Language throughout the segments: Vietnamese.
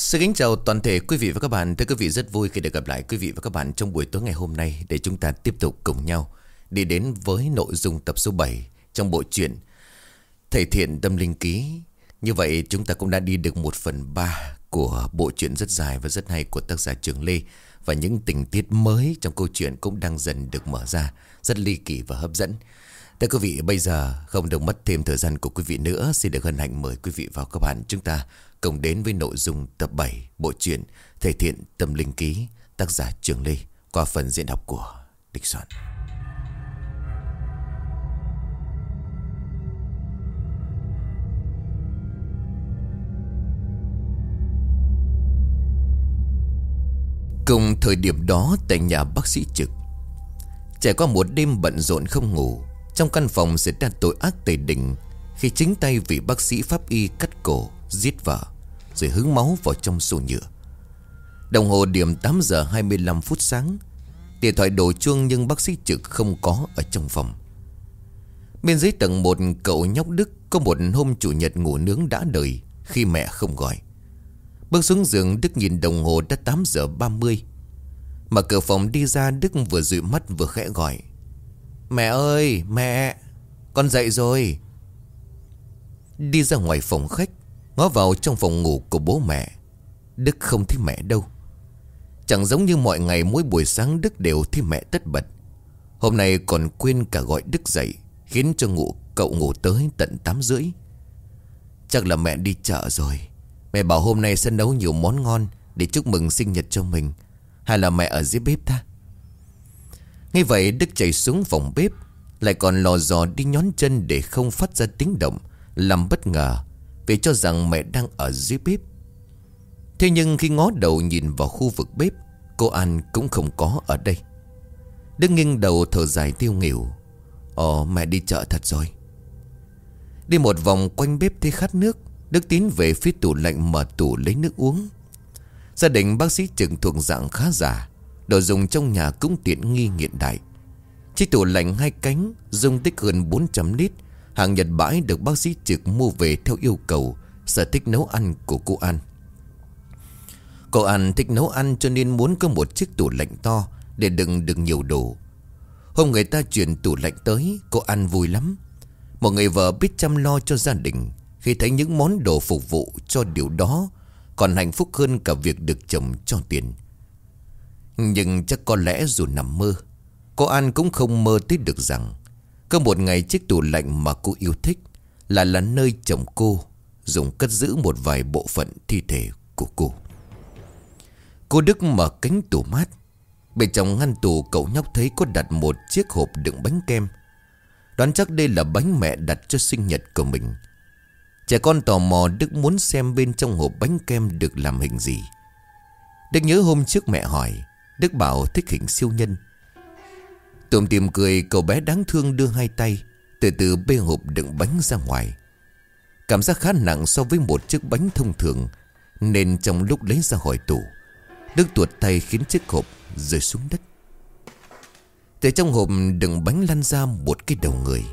Xin kính chào toàn thể quý vị và các bạn. Thưa quý vị, rất vui khi được gặp lại quý vị và các bạn trong buổi tối ngày hôm nay để chúng ta tiếp tục cùng nhau đi đến với nội dung tập số 7 trong bộ truyện Thầy Thiện Tâm Linh Ký. Như vậy, chúng ta cũng đã đi được một phần ba của bộ truyện rất dài và rất hay của tác giả Trường Lê và những tình tiết mới trong câu chuyện cũng đang dần được mở ra, rất ly kỳ và hấp dẫn. Thưa quý vị, bây giờ không được mất thêm thời gian của quý vị nữa, xin được hân hạnh mời quý vị vào các bạn chúng ta cùng đến với nội dung tập 7 bộ truyện Thể thiện tâm linh ký tác giả Trường Lê qua phần diễn đọc của Địch Soạn. Cùng thời điểm đó tại nhà bác sĩ trực Trải qua một đêm bận rộn không ngủ trong căn phòng xảy ra tội ác tề đỉnh Khi chính tay vị bác sĩ pháp y cắt cổ, Giết vợ, Rồi hứng máu vào trong xô nhựa. Đồng hồ điểm 8 giờ 25 phút sáng Điện thoại đổ chuông nhưng bác sĩ trực không có ở trong phòng. Bên dưới tầng một, cậu nhóc Đức Có một hôm chủ nhật ngủ nướng đã đời, Khi mẹ không gọi. Bước xuống giường, Đức nhìn đồng hồ đã 8 giờ 30 Mở cửa phòng đi ra, Đức vừa dụi mắt vừa khẽ gọi. Mẹ ơi, mẹ. Con dậy rồi. Đi ra ngoài phòng khách, Ngó vào trong phòng ngủ của bố mẹ. Đức không thấy mẹ đâu. Chẳng giống như mọi ngày mỗi buổi sáng Đức đều thấy mẹ tất bật. Hôm nay còn quên cả gọi Đức dậy, Khiến cho ngủ, cậu ngủ tới tận 8 rưỡi. Chắc là mẹ đi chợ rồi. Mẹ bảo hôm nay sẽ nấu nhiều món ngon Để chúc mừng sinh nhật cho mình. Hay là mẹ ở dưới bếp ta? Ngay vậy, Đức chạy xuống phòng bếp, Lại còn lò dò đi nhón chân Để không phát ra tiếng động, Làm bất ngờ, Vì cho rằng mẹ đang ở dưới bếp. Thế nhưng khi ngó đầu nhìn vào khu vực bếp, Cô An cũng không có ở đây. Đức nghiêng đầu thở dài tiêu nghỉu. Ồ, mẹ đi chợ thật rồi. Đi một vòng quanh bếp thấy khát nước, Đức tiến về phía tủ lạnh mở tủ lấy nước uống. Gia đình bác sĩ trưởng thuộc dạng khá giả Đồ dùng trong nhà cũng tiện nghi hiện đại. Chiếc tủ lạnh hai cánh, Dung tích hơn 400 lít, Hàng Nhật bãi được bác sĩ trực mua về theo yêu cầu, Sở thích nấu ăn của cô An. Cô An thích nấu ăn cho nên muốn có một chiếc tủ lạnh to Để đựng được nhiều đồ. Hôm người ta chuyển tủ lạnh tới, Cô An vui lắm. Một người vợ biết chăm lo cho gia đình, khi thấy những món đồ phục vụ cho điều đó, Còn hạnh phúc hơn cả việc được chồng cho tiền. Nhưng chắc có lẽ dù nằm mơ, Cô An cũng không mơ tới được rằng Có một ngày chiếc tủ lạnh mà cô yêu thích Là là nơi chồng cô Dùng cất giữ một vài bộ phận thi thể của cô. Cô Đức mở cánh tủ mát. Bên trong ngăn tủ cậu nhóc thấy có đặt một chiếc hộp đựng bánh kem. Đoán chắc đây là bánh mẹ đặt cho sinh nhật của mình. Trẻ con tò mò Đức muốn xem bên trong hộp bánh kem được làm hình gì. Đức nhớ hôm trước mẹ hỏi Đức bảo thích hình siêu nhân. Tôm tìm cười, cậu bé đáng thương đưa hai tay, Từ từ bê hộp đựng bánh ra ngoài. Cảm giác khá nặng so với một chiếc bánh thông thường, Nên trong lúc lấy ra khỏi tủ, Đức tuột tay khiến chiếc hộp rơi xuống đất. Từ trong hộp đựng bánh lăn ra một cái đầu người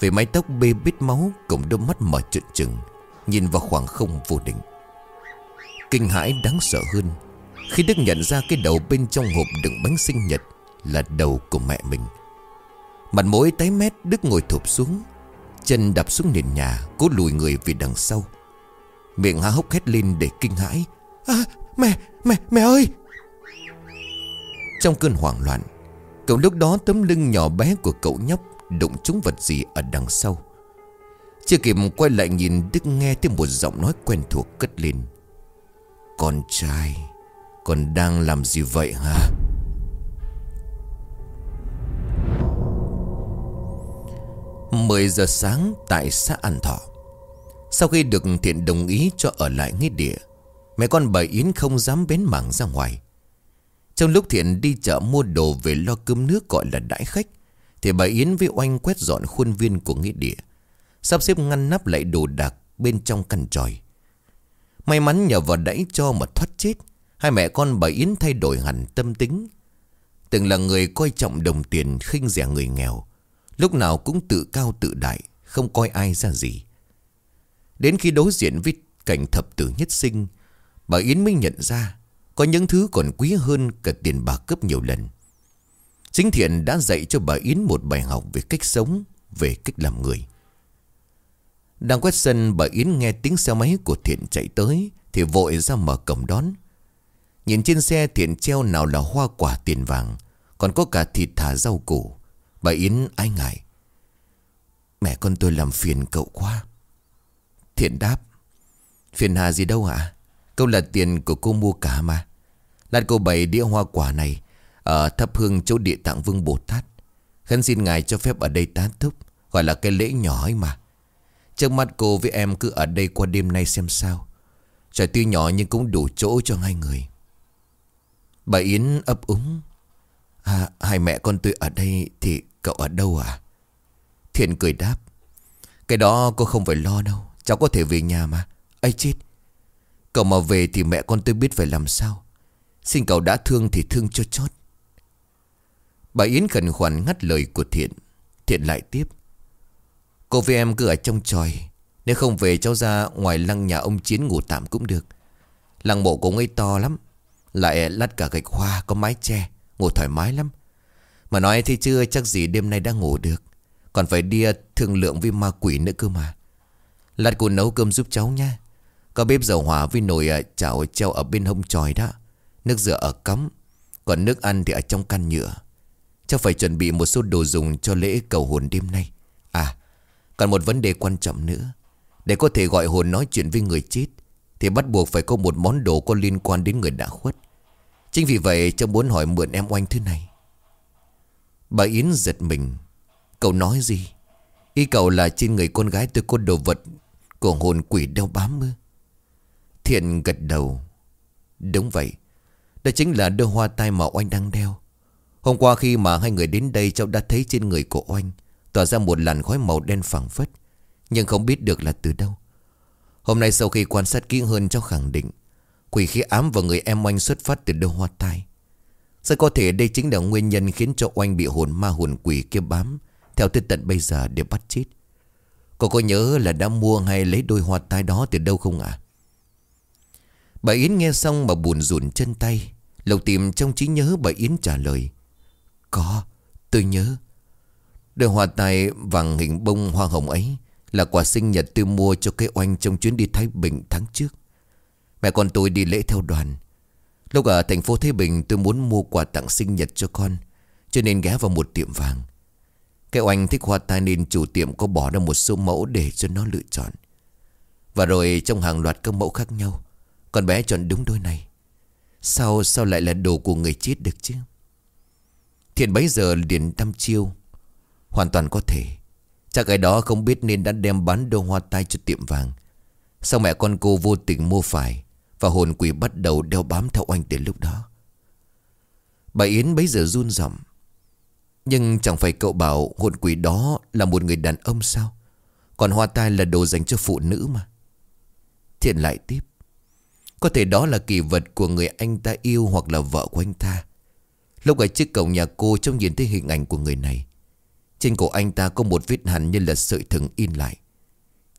về mái tóc bê bít máu Cùng đôi mắt mở trợn trừng, Nhìn vào khoảng không vô định. Kinh hãi đáng sợ hơn khi Đức nhận ra cái đầu bên trong hộp đựng bánh sinh nhật Là đầu của mẹ mình Mặt mũi tái mét Đức ngồi thụp xuống Chân đập xuống nền nhà Cố lùi người về đằng sau. Miệng há hốc hét lên để kinh hãi. À, Mẹ, mẹ, mẹ ơi! Trong cơn hoảng loạn Cậu lúc đó tấm lưng nhỏ bé của cậu nhóc Đụng trúng vật gì ở đằng sau. Chưa kịp quay lại nhìn Đức nghe thêm một giọng nói quen thuộc cất lên. Con trai còn đang làm gì vậy hả? 10 giờ sáng tại xã An Thọ. Sau khi được thiện đồng ý cho ở lại nghĩa địa, Mẹ con bà Yến không dám bén mảng ra ngoài. Trong lúc thiện đi chợ mua đồ về lo cơm nước gọi là đãi khách, thì bà Yến với oanh quét dọn khuôn viên của nghĩa địa, Sắp xếp ngăn nắp lại đồ đạc bên trong căn tròi. May mắn nhờ vào đẩy cho mà thoát chết Hai mẹ con bà Yến thay đổi hẳn tâm tính. Từng là người coi trọng đồng tiền, khinh rẻ người nghèo. Lúc nào cũng tự cao tự đại, Không coi ai ra gì. Đến khi đối diện với cảnh thập tử nhất sinh, Bà Yến mới nhận ra Có những thứ còn quý hơn cả tiền bạc cấp nhiều lần. Chính Thiện đã dạy cho bà Yến một bài học về cách sống, Về cách làm người. Đang quét sân, bà Yến nghe tiếng xe máy của Thiện chạy tới, Thì vội ra mở cổng đón. Nhìn trên xe Thiện treo nào là hoa quả tiền vàng, Còn có cả thịt thả rau củ. Bà Yến ai ngại. Mẹ con tôi làm phiền cậu quá. Thiện đáp. Phiền hà gì đâu ạ? Câu là tiền của cô mua cả mà. Lát cô bày đĩa hoa quả này Ở thắp hương chỗ địa tạng vương Bồ Tát. Khấn xin ngài cho phép ở đây tán thúc Gọi là cái lễ nhỏ ấy mà. Trước mắt cô với em cứ ở đây qua đêm nay xem sao. Trời tuy nhỏ nhưng cũng đủ chỗ cho hai người. Bà Yến ấp úng. À hai mẹ con tôi ở đây Thì cậu ở đâu à? Thiện cười đáp. Cái đó cô không phải lo đâu, Cháu có thể về nhà mà. Ấy chết. Cậu mà về thì mẹ con tôi biết phải làm sao. Xin cậu đã thương thì thương cho chót. Bà Yến khẩn khoản ngắt lời của Thiện. Thiện lại tiếp. Cô với em cứ ở trong tròi. Nếu không về, cháu ra ngoài lăng nhà ông Chiến ngủ tạm cũng được. Lăng mộ của ấy to lắm. Lại lát cả gạch hoa có mái che, Ngủ thoải mái lắm. Mà nói thì chưa chắc gì đêm nay đã ngủ được. Còn phải đi à, thương lượng với ma quỷ nữa cơ mà. Lát cô nấu cơm giúp cháu nha Có bếp dầu hỏa với nồi à, chảo treo ở bên hông tròi đó. Nước rửa ở cắm, Còn nước ăn thì ở trong căn nhựa. Cháu phải chuẩn bị một số đồ dùng cho lễ cầu hồn đêm nay. À Còn một vấn đề quan trọng nữa. Để có thể gọi hồn nói chuyện với người chết thì bắt buộc phải có một món đồ có liên quan đến người đã khuất. Chính vì vậy, cháu muốn hỏi mượn em oanh thứ này. Bà Yến giật mình. Cậu nói gì? Ý cậu là trên người con gái tôi có đồ vật Của hồn quỷ đeo bám mơ Thiện gật đầu. Đúng vậy. Đó chính là đôi hoa tai mà oanh đang đeo. Hôm qua khi mà hai người đến đây, Cháu đã thấy trên người của oanh Tỏa ra một làn khói màu đen phẳng phất. Nhưng không biết được là từ đâu. Hôm nay sau khi quan sát kỹ hơn cháu khẳng định Quỷ khí ám vào người em oanh xuất phát từ đôi hoa tai Rất có thể đây chính là nguyên nhân khiến cho oanh bị hồn ma hồn quỷ kia bám Theo tới tận bây giờ để bắt chết Cô có nhớ là đã mua hay lấy đôi hoa tai đó từ đâu không ạ? À? Bà Yến nghe xong mà buồn rùn chân tay Lộc tìm trong trí nhớ bà Yến trả lời Có, tôi nhớ Đôi hoa tai vàng hình bông hoa hồng ấy là quà sinh nhật tôi mua cho cái oanh trong chuyến đi Thái Bình tháng trước. Mẹ con tôi đi lễ theo đoàn. Lúc ở thành phố Thái Bình, tôi muốn mua quà tặng sinh nhật cho con, Cho nên ghé vào một tiệm vàng. Cái oanh thích hoa tai nên chủ tiệm có bỏ ra một số mẫu để cho nó lựa chọn. Và rồi trong hàng loạt các mẫu khác nhau, Con bé chọn đúng đôi này. Sao sao lại là đồ của người chết được chứ? Thiện bấy giờ liền đăm chiêu, Hoàn toàn có thể. Chắc cái đó không biết nên đã đem bán đôi hoa tai cho tiệm vàng. Sao mẹ con cô vô tình mua phải Và hồn quỷ bắt đầu đeo bám theo anh từ lúc đó? Bà Yến bấy giờ run giọng. Nhưng chẳng phải cậu bảo hồn quỷ đó là một người đàn ông sao? Còn hoa tai là đồ dành cho phụ nữ mà. Thiện lại tiếp. Có thể đó là kỳ vật của người anh ta yêu hoặc là vợ của anh ta. Lúc ở trước cổng nhà cô trông nhìn thấy hình ảnh của người này trên cổ anh ta có một vết hằn như là sợi thừng in lại.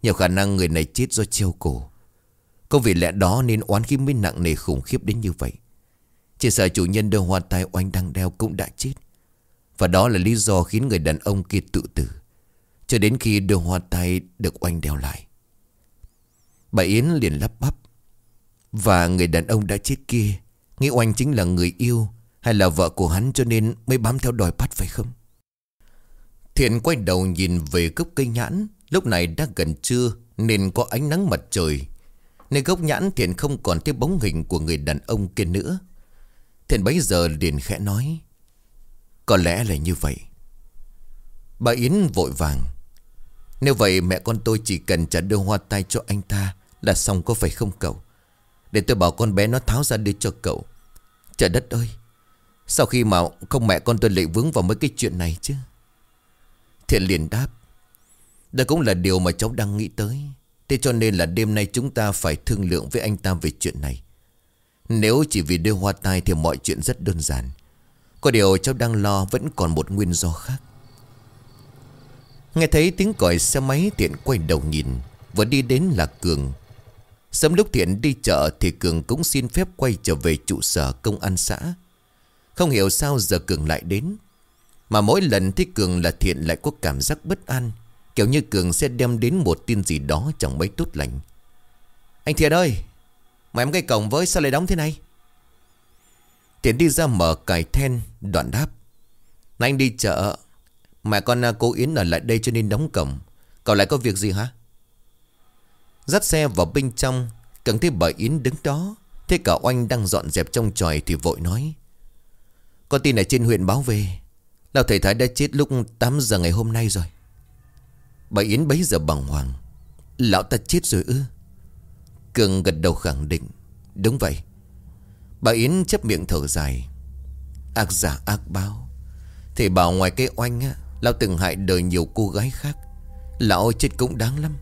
Nhiều khả năng người này chết do treo cổ. Có vì lẽ đó nên oán khí mới nặng nề khủng khiếp đến như vậy. Chỉ sợ chủ nhân đôi hoa tai oanh đang đeo cũng đã chết. Và đó là lý do khiến người đàn ông kia tự tử. Cho đến khi đôi hoa tai được oanh đeo lại. Bà Yến liền lắp bắp. Và người đàn ông đã chết kia, Nghĩ oanh chính là người yêu Hay là vợ của hắn cho nên mới bám theo đòi bắt phải không? Thiện quay đầu nhìn về gốc cây nhãn. Lúc này đã gần trưa, Nên có ánh nắng mặt trời. Nên gốc nhãn thiện không còn thấy bóng hình Của người đàn ông kia nữa. Thiện bấy giờ liền khẽ nói, Có lẽ là như vậy. Bà Yến vội vàng, Nếu vậy mẹ con tôi chỉ cần trả đưa hoa tay cho anh ta Là xong có phải không cậu? Để tôi bảo con bé nó tháo ra đưa cho cậu. Trời đất ơi! Sau khi mà không mẹ con tôi lại vướng vào mấy cái chuyện này chứ? Thiện liền đáp, đây cũng là điều mà cháu đang nghĩ tới. Thế cho nên là đêm nay chúng ta phải thương lượng với anh ta về chuyện này. Nếu chỉ vì đưa hoa tai thì mọi chuyện rất đơn giản. Có điều cháu đang lo vẫn còn một nguyên do khác. Nghe thấy tiếng còi xe máy, thiện quay đầu nhìn Vừa đi đến là Cường. Sớm lúc Thiện đi chợ thì Cường cũng xin phép quay trở về trụ sở công an xã. Không hiểu sao giờ Cường lại đến. Mà mỗi lần thấy Cường là Thiện lại có cảm giác bất an. Kiểu như Cường sẽ đem đến một tin gì đó chẳng mấy tốt lành. Anh Thiện ơi, mà em cái cổng với sao lại đóng thế này? Thiện đi ra mở cài then, đoạn đáp. Này anh đi chợ, mẹ con à, cô Yến ở lại đây cho nên đóng cổng. Cậu lại có việc gì hả? Dắt xe vào bên trong Cần thấy bà Yến đứng đó Thế cả oanh đang dọn dẹp trong tròi Thì vội nói Có tin ở trên huyện báo về Lão thầy Thái đã chết lúc 8 giờ ngày hôm nay rồi. Bà Yến bấy giờ bằng hoàng. Lão ta chết rồi ư? Cường gật đầu khẳng định. Đúng vậy. Bà Yến chấp miệng thở dài. Ác giả ác báo. Thì bảo ngoài cái oanh á, Lão từng hại đời nhiều cô gái khác. Lão chết cũng đáng lắm.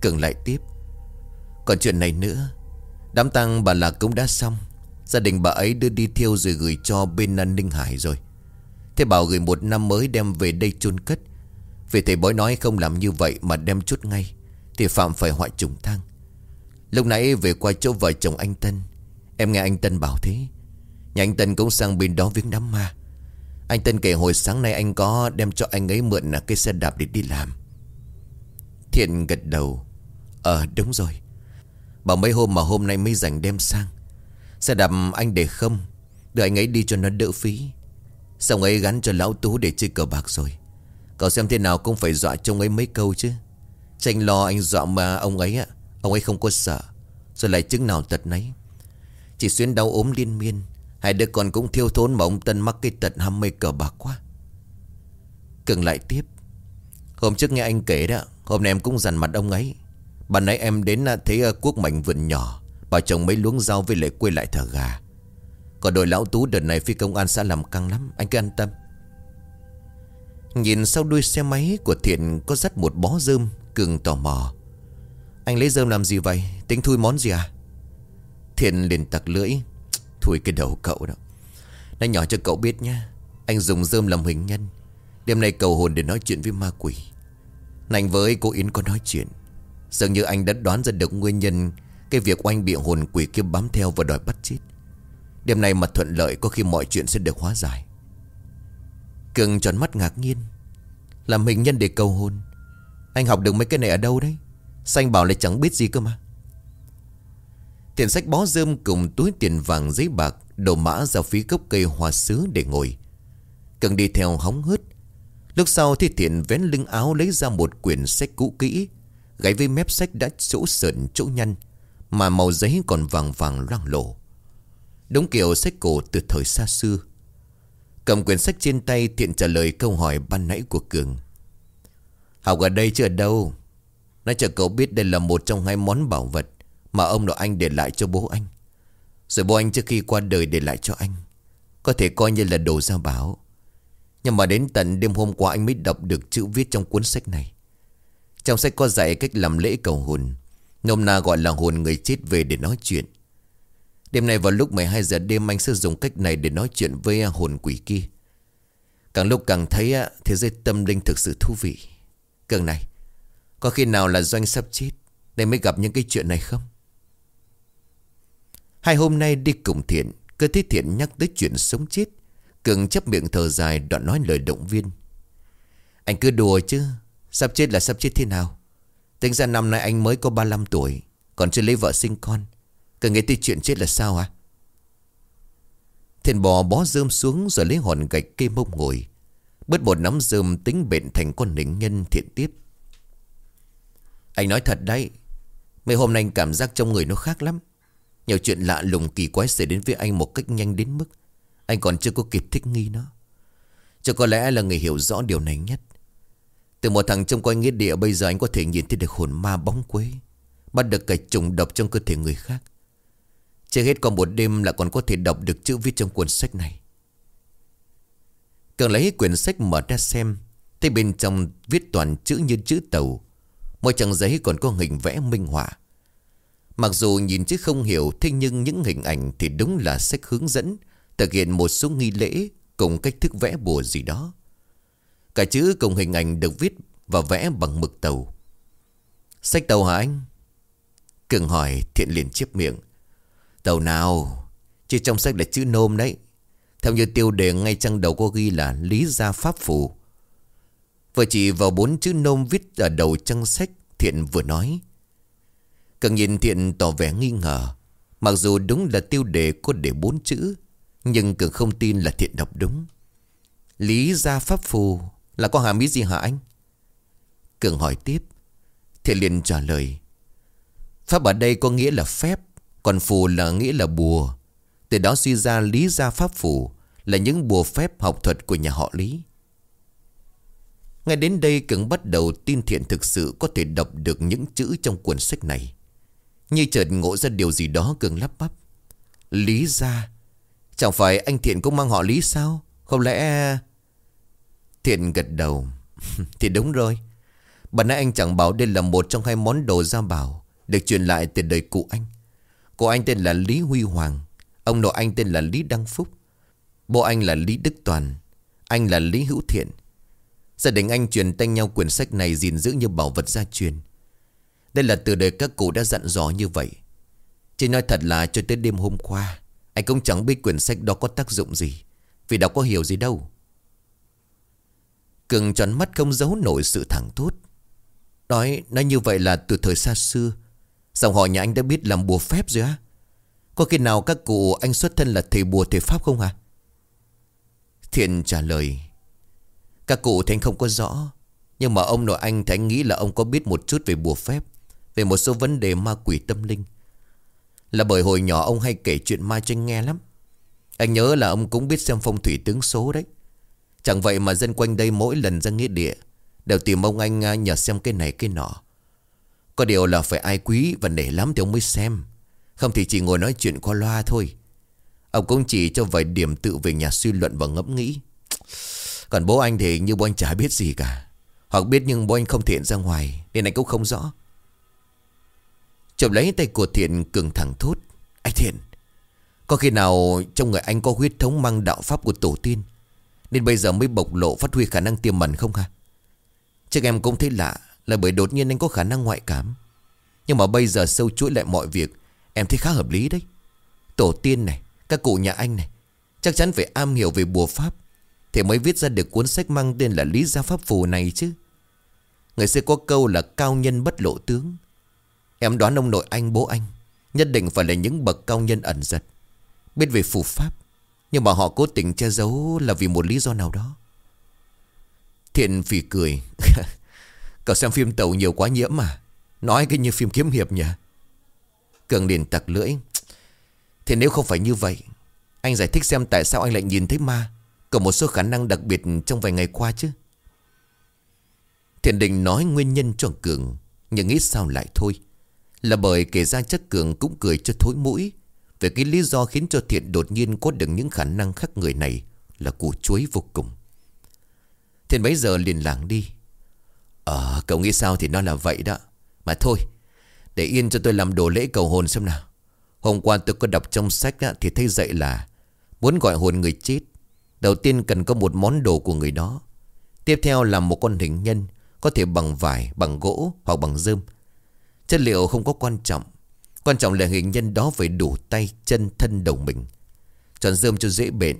Cường lại tiếp. Còn chuyện này nữa, Đám tang bà Lạc cũng đã xong. Gia đình bà ấy đưa đi thiêu rồi gửi cho bên An Ninh Hải rồi. Thế bảo gửi một năm mới đem về đây chôn cất. Vì thầy bói nói không làm như vậy mà đem chút ngay, Thì Phạm phải hoại trùng thang. Lúc nãy về qua chỗ vợ chồng anh Tân, Em nghe anh Tân bảo thế. Nhà anh Tân cũng sang bên đó viếng đám ma. Anh Tân kể hồi sáng nay anh có đem cho anh ấy mượn cái xe đạp để đi làm. Thiện gật đầu. Ờ đúng rồi. Bảo mấy hôm mà hôm nay mới dành đem sang. Xe đạp anh để không Đưa anh ấy đi cho nó đỡ phí. Xong ấy gắn cho lão tú để chơi cờ bạc rồi? Cậu xem thế nào cũng phải dọa trông ấy mấy câu chứ. Tranh lo anh dọa mà ông ấy ạ, Ông ấy không có sợ. Rồi lại chứng nào tật nấy. Chỉ xuyên đau ốm liên miên. Hai đứa con cũng thiêu thốn mà ông Tân mắc cái tật ham mê cờ bạc quá. Cường lại tiếp. Hôm trước nghe anh kể đó Hôm nay em cũng dằn mặt ông ấy. Bạn nãy em đến à, thấy à, quốc mạnh vườn nhỏ. Bà chồng mấy luống rau với lại quê lại thở gà. Còn đội lão tú đợt này phi công an xã làm căng lắm, Anh cứ an tâm. Nhìn sau đuôi xe máy của Thiện Có dắt một bó rơm, Cường tò mò. Anh lấy rơm làm gì vậy? Tính thui món gì à? Thiện liền tặc lưỡi. Thui cái đầu cậu đó. Nói nhỏ cho cậu biết nha Anh dùng rơm làm hình nhân. Đêm nay cầu hồn để nói chuyện với ma quỷ. Anh với cô Yến có nói chuyện. Dường như anh đã đoán ra được nguyên nhân Cái việc oanh bị hồn quỷ kia bám theo và đòi bắt chết. Đêm nay mà thuận lợi Có khi mọi chuyện sẽ được hóa giải. Cường tròn mắt ngạc nhiên. Làm hình nhân để cầu hôn. Anh học được mấy cái này ở đâu đấy? Xanh bảo lại chẳng biết gì cơ mà? Tiền sách bó rơm cùng túi tiền vàng giấy bạc Đổ mã ra phía gốc cây hoa sứ để ngồi. Cường đi theo hóng hớt. Lúc sau thì thiện vén lưng áo lấy ra một quyển sách cũ kỹ Gáy với mép sách đã chỗ sợn chỗ nhăn, Mà màu giấy còn vàng vàng loang lổ. Đúng kiểu sách cổ từ thời xa xưa. Cầm quyển sách trên tay thiện trả lời câu hỏi ban nãy của Cường. Học ở đây chứ ở đâu? Nói cho cậu biết đây là một trong hai món bảo vật Mà ông nội anh để lại cho bố anh. Rồi bố anh trước khi qua đời để lại cho anh. Có thể coi như là đồ gia bảo. Nhưng mà đến tận đêm hôm qua anh mới đọc được chữ viết trong cuốn sách này. Trong sách có dạy cách làm lễ cầu hồn Nôm na gọi là hồn người chết về để nói chuyện. Đêm nay vào lúc 12 giờ đêm anh sẽ dùng cách này để nói chuyện với à, hồn quỷ kia. Càng lúc càng thấy à, thế giới tâm linh thực sự thú vị. Cường này, Có khi nào là doanh sắp chết, Nên mới gặp những cái chuyện này không? Hai hôm nay đi cùng thiện Cơ thấy thiện nhắc tới chuyện sống chết, Cường chấp miệng thở dài đoạn nói lời động viên. Anh cứ đùa chứ, Sắp chết là sắp chết thế nào? Tính ra năm nay anh mới có 35 tuổi, Còn chưa lấy vợ sinh con. Cường nghe tới chuyện chết là sao hả? Thiên bò bó rơm xuống Rồi lấy hòn gạch cây mông ngồi. Bớt một nắm rơm tính bệnh thành con nỉnh nhân thiện tiếp Anh nói thật đấy, Mấy hôm nay anh cảm giác trong người nó khác lắm. Nhiều chuyện lạ lùng kỳ quái xảy đến với anh một cách nhanh đến mức anh còn chưa có kịp thích nghi nó. Cho có lẽ là người hiểu rõ điều này nhất. Từ một thằng trông coi nghĩa địa Bây giờ anh có thể nhìn thấy được hồn ma bóng quế, Bắt được cái trùng độc trong cơ thể người khác. Chưa hết còn một đêm là còn có thể đọc được chữ viết trong cuốn sách này. Cường lấy quyển sách mở ra xem, Thấy bên trong viết toàn chữ như chữ tàu. Mỗi trang giấy còn có hình vẽ minh họa. Mặc dù nhìn chứ không hiểu, Thế nhưng những hình ảnh thì đúng là sách hướng dẫn, Thực hiện một số nghi lễ Cùng cách thức vẽ bùa gì đó. Cả chữ cùng hình ảnh được viết Và vẽ bằng mực tàu. Sách tàu hả anh? Cường hỏi, thiện liền chiếc miệng. Tàu nào? Chứ trong sách là chữ nôm đấy. Theo như tiêu đề, ngay trang đầu có ghi là Lý gia pháp phù. Vừa chỉ vào bốn chữ nôm viết ở đầu trang sách, Thiện vừa nói Cường nhìn Thiện tỏ vẻ nghi ngờ. Mặc dù đúng là tiêu đề có để bốn chữ, Nhưng Cường không tin là Thiện đọc đúng. Lý gia pháp phù Là có hàm ý gì hả anh? Cường hỏi tiếp. Thiện liền trả lời, Pháp ở đây có nghĩa là phép. Còn phù là nghĩa là bùa. Từ đó suy ra lý gia pháp phù, Là những bùa phép học thuật của nhà họ Lý. Ngay đến đây Cường bắt đầu tin thiện thực sự Có thể đọc được những chữ trong cuốn sách này. Như chợt ngộ ra điều gì đó Cường lắp bắp. Lý gia Chẳng phải anh Thiện cũng mang họ Lý sao? Không lẽ Thiện gật đầu? Thì đúng rồi. Bạn nãy anh chẳng bảo đây là một trong hai món đồ gia bảo, Được truyền lại từ đời cụ anh. Cô anh tên là Lý Huy Hoàng Ông nội anh tên là Lý Đăng Phúc Bố anh là Lý Đức Toàn Anh là Lý Hữu Thiện. Gia đình anh truyền tay nhau quyển sách này gìn giữ như bảo vật gia truyền. Đây là từ đời các cụ đã dặn dò như vậy. Chỉ nói thật là cho tới đêm hôm qua Anh cũng chẳng biết quyển sách đó có tác dụng gì Vì đâu có hiểu gì đâu. Cường tròn mắt không giấu nổi sự thẳng thốt. Nói, nói như vậy là từ thời xa xưa Dòng họ nhà anh đã biết làm bùa phép rồi á. Có khi nào các cụ anh xuất thân là thầy bùa thầy pháp không hả? Thiện trả lời, Các cụ thì anh không có rõ, Nhưng mà ông nội anh thì anh nghĩ là ông có biết một chút về bùa phép, Về một số vấn đề ma quỷ tâm linh. Là bởi hồi nhỏ ông hay kể chuyện ma cho anh nghe lắm. Anh nhớ là ông cũng biết xem phong thủy tướng số đấy. Chẳng vậy mà dân quanh đây mỗi lần ra nghĩa địa, Đều tìm ông anh à, nhờ xem cái này cái nọ. Có điều là phải ai quý và nể lắm thì ông mới xem. Không thì chỉ ngồi nói chuyện qua loa thôi. Ông cũng chỉ cho vài điểm tự về nhà suy luận và ngẫm nghĩ. Còn bố anh thì như bố anh chả biết gì cả. Hoặc biết nhưng bố anh không thiện ra ngoài, Nên anh cũng không rõ. Chụp lấy tay của Thiện cường thẳng thốt. Anh Thiện, Có khi nào trong người anh có huyết thống mang đạo pháp của tổ tiên, Nên bây giờ mới bộc lộ phát huy khả năng tiềm mẩn không hả? Chắc em cũng thấy lạ là bởi đột nhiên anh có khả năng ngoại cảm. Nhưng mà bây giờ sâu chuỗi lại mọi việc, Em thấy khá hợp lý đấy. Tổ tiên này, Các cụ nhà anh này, Chắc chắn phải am hiểu về bùa pháp. Thì mới viết ra được cuốn sách mang tên là Lý Gia Pháp Phù này chứ. Người xưa có câu là cao nhân bất lộ tướng. Em đoán ông nội anh, bố anh, Nhất định phải là những bậc cao nhân ẩn giật. Biết về phù pháp, Nhưng mà họ cố tình che giấu là vì một lý do nào đó. Thiện phì cười. Cậu xem phim tàu nhiều quá nhiễm mà. Nói cái như phim kiếm hiệp nhỉ? Cường liền tặc lưỡi. Thì nếu không phải như vậy, Anh giải thích xem tại sao anh lại nhìn thấy ma. Có một số khả năng đặc biệt trong vài ngày qua chứ. Thiện định nói nguyên nhân cho Cường, Nhưng nghĩ sao lại thôi. Là bởi kể ra chắc Cường cũng cười cho thối mũi. Về cái lý do khiến cho Thiện đột nhiên có được những khả năng khác người này Là củ chuối vô cùng. Thiện bấy giờ liền lảng đi. Ờ cậu nghĩ sao thì nó là vậy đó. Mà thôi Để yên cho tôi làm đồ lễ cầu hồn xem nào. Hôm qua tôi có đọc trong sách á, Thì thấy dạy là Muốn gọi hồn người chết. Đầu tiên cần có một món đồ của người đó. Tiếp theo là một con hình nhân Có thể bằng vải, bằng gỗ hoặc bằng dơm. Chất liệu không có quan trọng. Quan trọng là hình nhân đó phải đủ tay, chân, thân, đầu mình. Chọn dơm cho dễ bệnh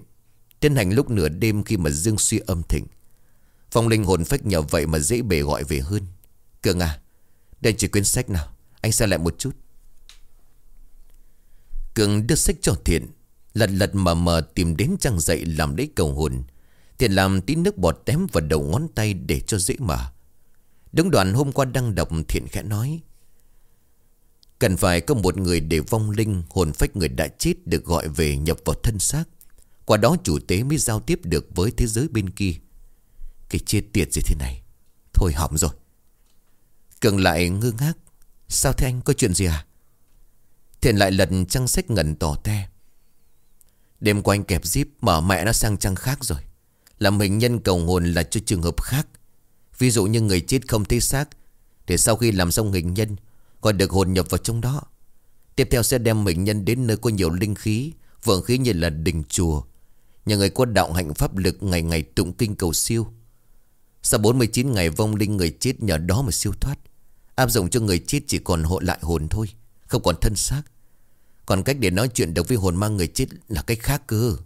Tiến hành lúc nửa đêm khi mà dương suy âm thịnh. Phong linh hồn phách nhờ vậy mà dễ bề gọi về hơn. Cường à Đây chỉ quyển sách nào? Anh xem lại một chút. Cường đưa sách cho Thiện, Lật lật mờ mờ tìm đến trang dạy làm lấy cầu hồn. Thiện làm tí nước bọt tém vào đầu ngón tay để cho dễ mở Đúng đoạn hôm qua đăng đọc, Thiện khẽ nói, Cần phải có một người để vong linh hồn phách người đã chết được gọi về nhập vào thân xác. Qua đó chủ tế mới giao tiếp được với thế giới bên kia cái chết tiệt gì thế này? Thôi hỏng rồi. Cường lại ngư ngác. Sao thế anh? Có chuyện gì à? Thiện lại lật trang sách ngẩn tỏ te. Đêm qua anh kẹp zip, Mở mẹ nó sang trang khác rồi. Làm hình nhân cầu hồn là cho trường hợp khác. Ví dụ như người chết không thấy xác, Để sau khi làm xong hình nhân, Còn được hồn nhập vào trong đó. Tiếp theo sẽ đem hình nhân đến nơi có nhiều linh khí, Vượng khí như là đình chùa. Nhà người có đạo hạnh pháp lực Ngày ngày tụng kinh cầu siêu sau 49 ngày vong linh người chết nhờ đó mà siêu thoát. Áp dụng cho người chết chỉ còn hộ lại hồn thôi, Không còn thân xác. Còn cách để nói chuyện được với hồn ma người chết là cách khác cơ.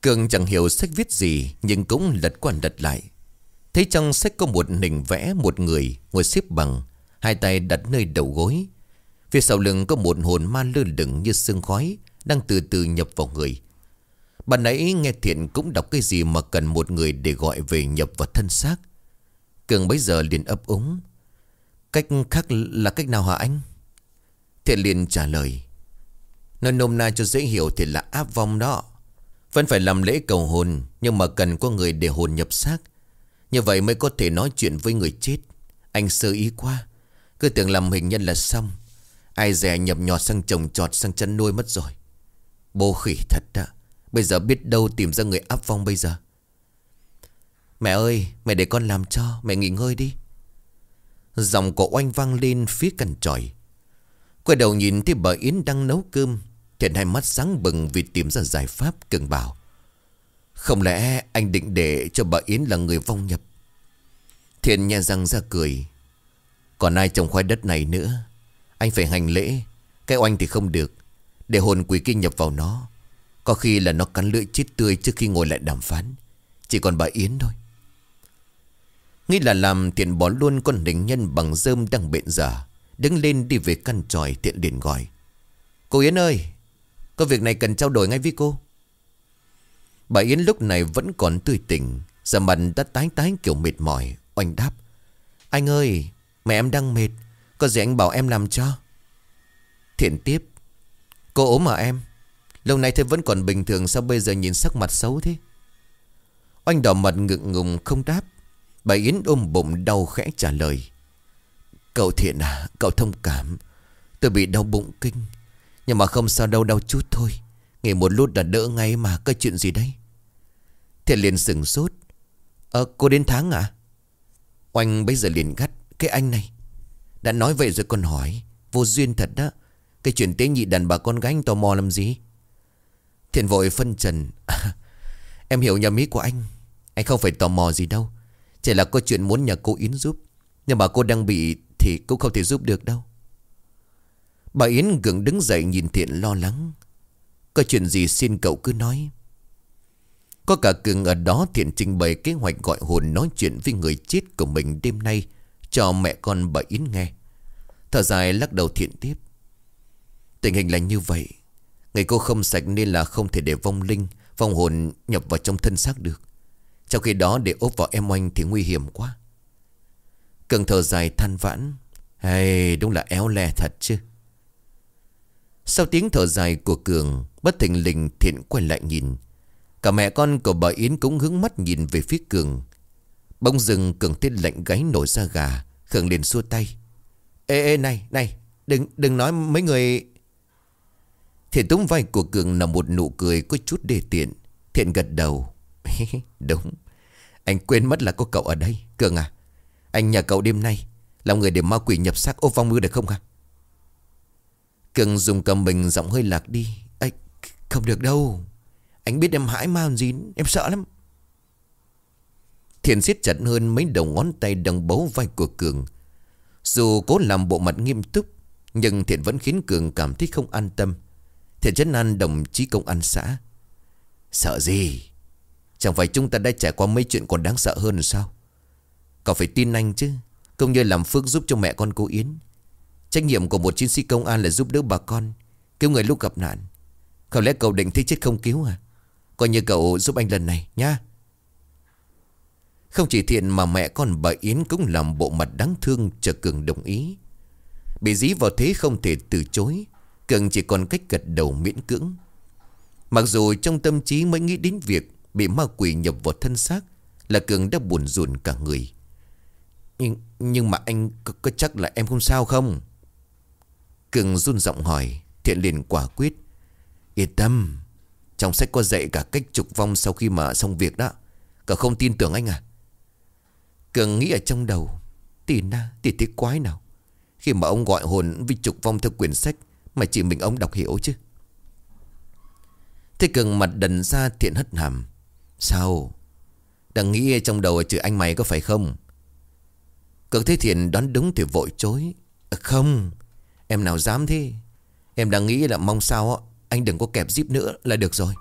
Cường chẳng hiểu sách viết gì, Nhưng cũng lật qua lật lại. Thấy trong sách có một hình vẽ một người ngồi xếp bằng, Hai tay đặt nơi đầu gối. Phía sau lưng có một hồn ma lơ lửng như sương khói, Đang từ từ nhập vào người. Bạn nãy nghe thiện cũng đọc cái gì mà cần một người để gọi về nhập vào thân xác. Cường bấy giờ liền ấp úng. Cách khác là cách nào hả anh? Thiện liền trả lời. Nói nôm na cho dễ hiểu thì là áp vong đó. Vẫn phải làm lễ cầu hồn Nhưng mà cần có người để hồn nhập xác. Như vậy mới có thể nói chuyện với người chết. Anh sơ ý quá. Cứ tưởng làm hình nhân là xong. Ai dè nhập nhọt sang trồng trọt, sang chân nuôi mất rồi. Bố khỉ thật đó. Bây giờ biết đâu tìm ra người áp vong bây giờ. Mẹ ơi, Mẹ để con làm cho, Mẹ nghỉ ngơi đi. Dòng cổ oanh vang lên phía cằn tròi. Quay đầu nhìn thấy bà Yến đang nấu cơm Thiện hai mắt sáng bừng vì tìm ra giải pháp, cường bảo. Không lẽ anh định để cho bà Yến là người vong nhập? Thiện nhà răng ra cười. Còn ai trồng khoai đất này nữa? Anh phải hành lễ, Cái oanh thì không được. Để hồn quỷ kinh nhập vào nó. Có khi là nó cắn lưỡi chết tươi trước khi ngồi lại đàm phán. Chỉ còn bà Yến thôi. Nghĩ là làm thiện bỏ luôn con đỉnh nhân bằng rơm đang bệnh giả Đứng lên đi về căn tròi tiện điện gọi. Cô Yến ơi, Có việc này cần trao đổi ngay với cô. Bà Yến lúc này vẫn còn tươi tỉnh, Giờ mặt đã tái tái kiểu mệt mỏi. Oanh đáp, Anh ơi, mẹ em đang mệt, Có gì anh bảo em làm cho? Thiện tiếp, Cô ốm mà em? Lâu nay thế vẫn còn bình thường, Sao bây giờ nhìn sắc mặt xấu thế? Oanh đỏ mặt ngượng ngùng không đáp. Bà Yến ôm bụng đau khẽ trả lời. Cậu thiện à Cậu thông cảm. Tôi bị đau bụng kinh. Nhưng mà không sao đâu, đau chút thôi. Nghỉ một lúc là đỡ ngay mà, Có chuyện gì đấy? Thiện liền sừng sốt. Ờ cô đến tháng à? Oanh bây giờ liền gắt. Cái anh này, Đã nói vậy rồi còn hỏi. Vô duyên thật đó. Cái chuyện tế nhị đàn bà con gái anh tò mò làm gì? Thiện vội phân trần. Em hiểu nhầm ý của anh. Anh không phải tò mò gì đâu. Chỉ là có chuyện muốn nhờ cô Yến giúp. Nhưng mà cô đang bị thì cũng không thể giúp được đâu. Bà Yến gượng đứng dậy nhìn Thiện lo lắng. Có chuyện gì xin cậu cứ nói. Có cả cường ở đó Thiện trình bày kế hoạch gọi hồn nói chuyện với người chết của mình đêm nay Cho mẹ con bà Yến nghe. Thở dài lắc đầu Thiện tiếp. Tình hình là như vậy. Người cô không sạch nên là không thể để vong linh, Vong hồn nhập vào trong thân xác được. Trong khi đó, để ốp vào em oanh thì nguy hiểm quá. Cường thở dài than vãn. Hay đúng là éo le thật chứ. Sau tiếng thở dài của Cường, Bất thình lình thiện quay lại nhìn. Cả mẹ con của bà Yến cũng hướng mắt nhìn về phía Cường. Bông rừng Cường tiết lạnh gáy nổi ra gà khẩn liền xua tay. Ê ê, này này, Đừng đừng nói mấy người Thiện túng vai của Cường là một nụ cười có chút đề tiện. Thiện gật đầu. Đúng. Anh quên mất là có cậu ở đây Cường à. Anh nhờ cậu đêm nay Làm người để ma quỷ nhập xác ô phong mưa được không hả Cường dùng cầm mình giọng hơi lạc đi. Ê, Không được đâu. Anh biết em hãi ma gì Em sợ lắm. Thiện siết chặt hơn mấy đầu ngón tay đang bấu vai của Cường. Dù cố làm bộ mặt nghiêm túc Nhưng Thiện vẫn khiến Cường cảm thấy không an tâm. Thiện chân an đồng chí công an xã. Sợ gì? Chẳng phải chúng ta đã trải qua mấy chuyện còn đáng sợ hơn sao? Cậu phải tin anh chứ Công như làm phước giúp cho mẹ con cô Yến. Trách nhiệm của một chiến sĩ công an là giúp đỡ bà con, Cứu người lúc gặp nạn. Không lẽ cậu định thấy chết không cứu à? Coi như cậu giúp anh lần này nha Không chỉ thiện mà mẹ con bà Yến cũng làm bộ mặt đáng thương chờ Cường đồng ý. Bị dí vào thế không thể từ chối. Cường chỉ còn cách gật đầu miễn cưỡng. Mặc dù trong tâm trí mới nghĩ đến việc Bị ma quỷ nhập vào thân xác Là Cường đã buồn rùn cả người. Nhưng, nhưng mà anh có, có chắc là em không sao không? Cường run giọng hỏi Thiện liền quả quyết. Yên tâm Trong sách có dạy cả cách trục vong sau khi mà xong việc đó. Cậu không tin tưởng anh à? Cường nghĩ ở trong đầu Tin na, tin thế quái nào. Khi mà ông gọi hồn vì trục vong theo quyển sách mà chỉ mình ông đọc hiểu chứ. Thế Cường mặt đần ra thiện hất hàm. Sao? Đang nghĩ trong đầu chữ anh mày có phải không? Cường Thế Thiện đoán đúng thì vội chối. Không, Em nào dám thế? Em đang nghĩ là mong sao Anh đừng có kẹp zip nữa là được rồi.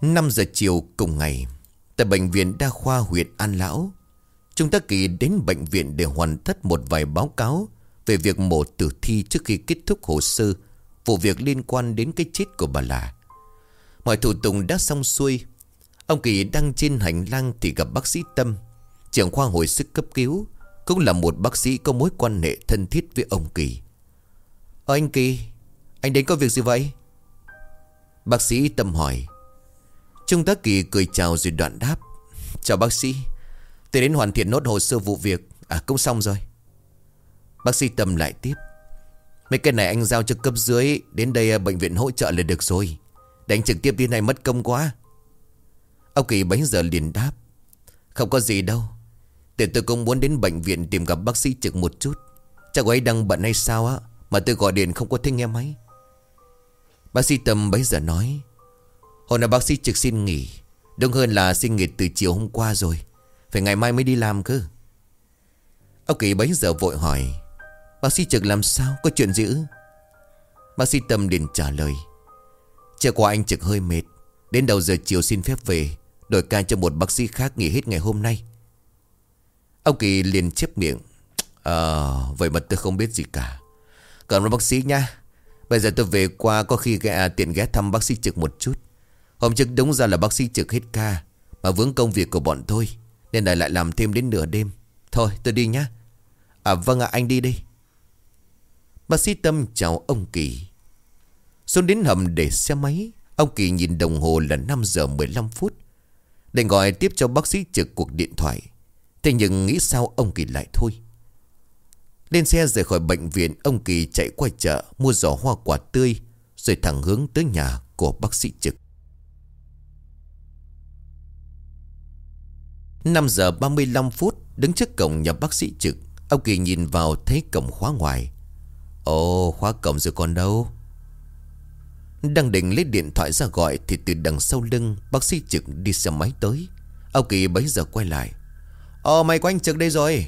Năm giờ chiều cùng ngày, Tại bệnh viện đa khoa huyện An Lão Trung tá Kỳ đến bệnh viện để hoàn tất một vài báo cáo Về việc mổ tử thi trước khi kết thúc hồ sơ, Vụ việc liên quan đến cái chết của bà là. Mọi thủ tục đã xong xuôi. Ông Kỳ đang trên hành lang thì gặp bác sĩ Tâm, Trưởng khoa hồi sức cấp cứu, Cũng là một bác sĩ có mối quan hệ thân thiết với ông Kỳ. Ờ anh Kỳ, Anh đến có việc gì vậy? Bác sĩ Tâm hỏi. Trung tá Kỳ cười chào rồi đoạn đáp. Chào bác sĩ. Tôi đến hoàn thiện nốt hồ sơ vụ việc. À cũng xong rồi. Bác sĩ Tâm lại tiếp. Mấy cái này anh giao cho cấp dưới, Đến đây à, bệnh viện hỗ trợ là được rồi. Đánh trực tiếp đi này mất công quá. Ông Kỳ bấy giờ liền đáp. Không có gì đâu. Từ tôi cũng muốn đến bệnh viện tìm gặp bác sĩ trực một chút. Chắc ấy đang bận hay sao á, Mà tôi gọi điện không có thấy nghe máy. Bác sĩ Tâm bấy giờ nói. Hôm nay bác sĩ trực xin nghỉ. Đúng hơn là xin nghỉ từ chiều hôm qua rồi. Phải ngày mai mới đi làm cơ. Ông Kỳ bấy giờ vội hỏi Bác sĩ trực làm sao? Có chuyện gì ư? Bác sĩ Tâm liền trả lời Chiều qua anh trực hơi mệt Đến đầu giờ chiều xin phép về Đổi ca cho một bác sĩ khác nghỉ hết ngày hôm nay. Ông Kỳ liền chép miệng Ờ Vậy mà tôi không biết gì cả. Cảm ơn bác sĩ nha Bây giờ tôi về qua có khi ghé, à, tiện ghé thăm bác sĩ trực một chút. Hôm trước đúng ra là bác sĩ trực hết ca Mà vướng công việc của bọn tôi. Nên lại lại làm thêm đến nửa đêm. Thôi, tôi đi nhá. À vâng ạ, anh đi đi. Bác sĩ Tâm chào ông Kỳ. Xuống đến hầm để xe máy, Ông Kỳ nhìn đồng hồ là 5 giờ 15 phút. Định gọi tiếp cho bác sĩ trực cuộc điện thoại. Thế nhưng nghĩ sao ông Kỳ lại thôi? Lên xe rời khỏi bệnh viện, Ông Kỳ chạy qua chợ, Mua giỏ hoa quả tươi, Rồi thẳng hướng tới nhà của bác sĩ trực. 5 giờ 35 phút Đứng trước cổng nhà bác sĩ trực. Ông Kỳ nhìn vào thấy cổng khóa ngoài. Ồ khóa cổng rồi còn đâu? Đang định lấy điện thoại ra gọi Thì từ đằng sau lưng Bác sĩ trực đi xe máy tới. Ông Kỳ bấy giờ quay lại. Ồ mày của anh trực đây rồi.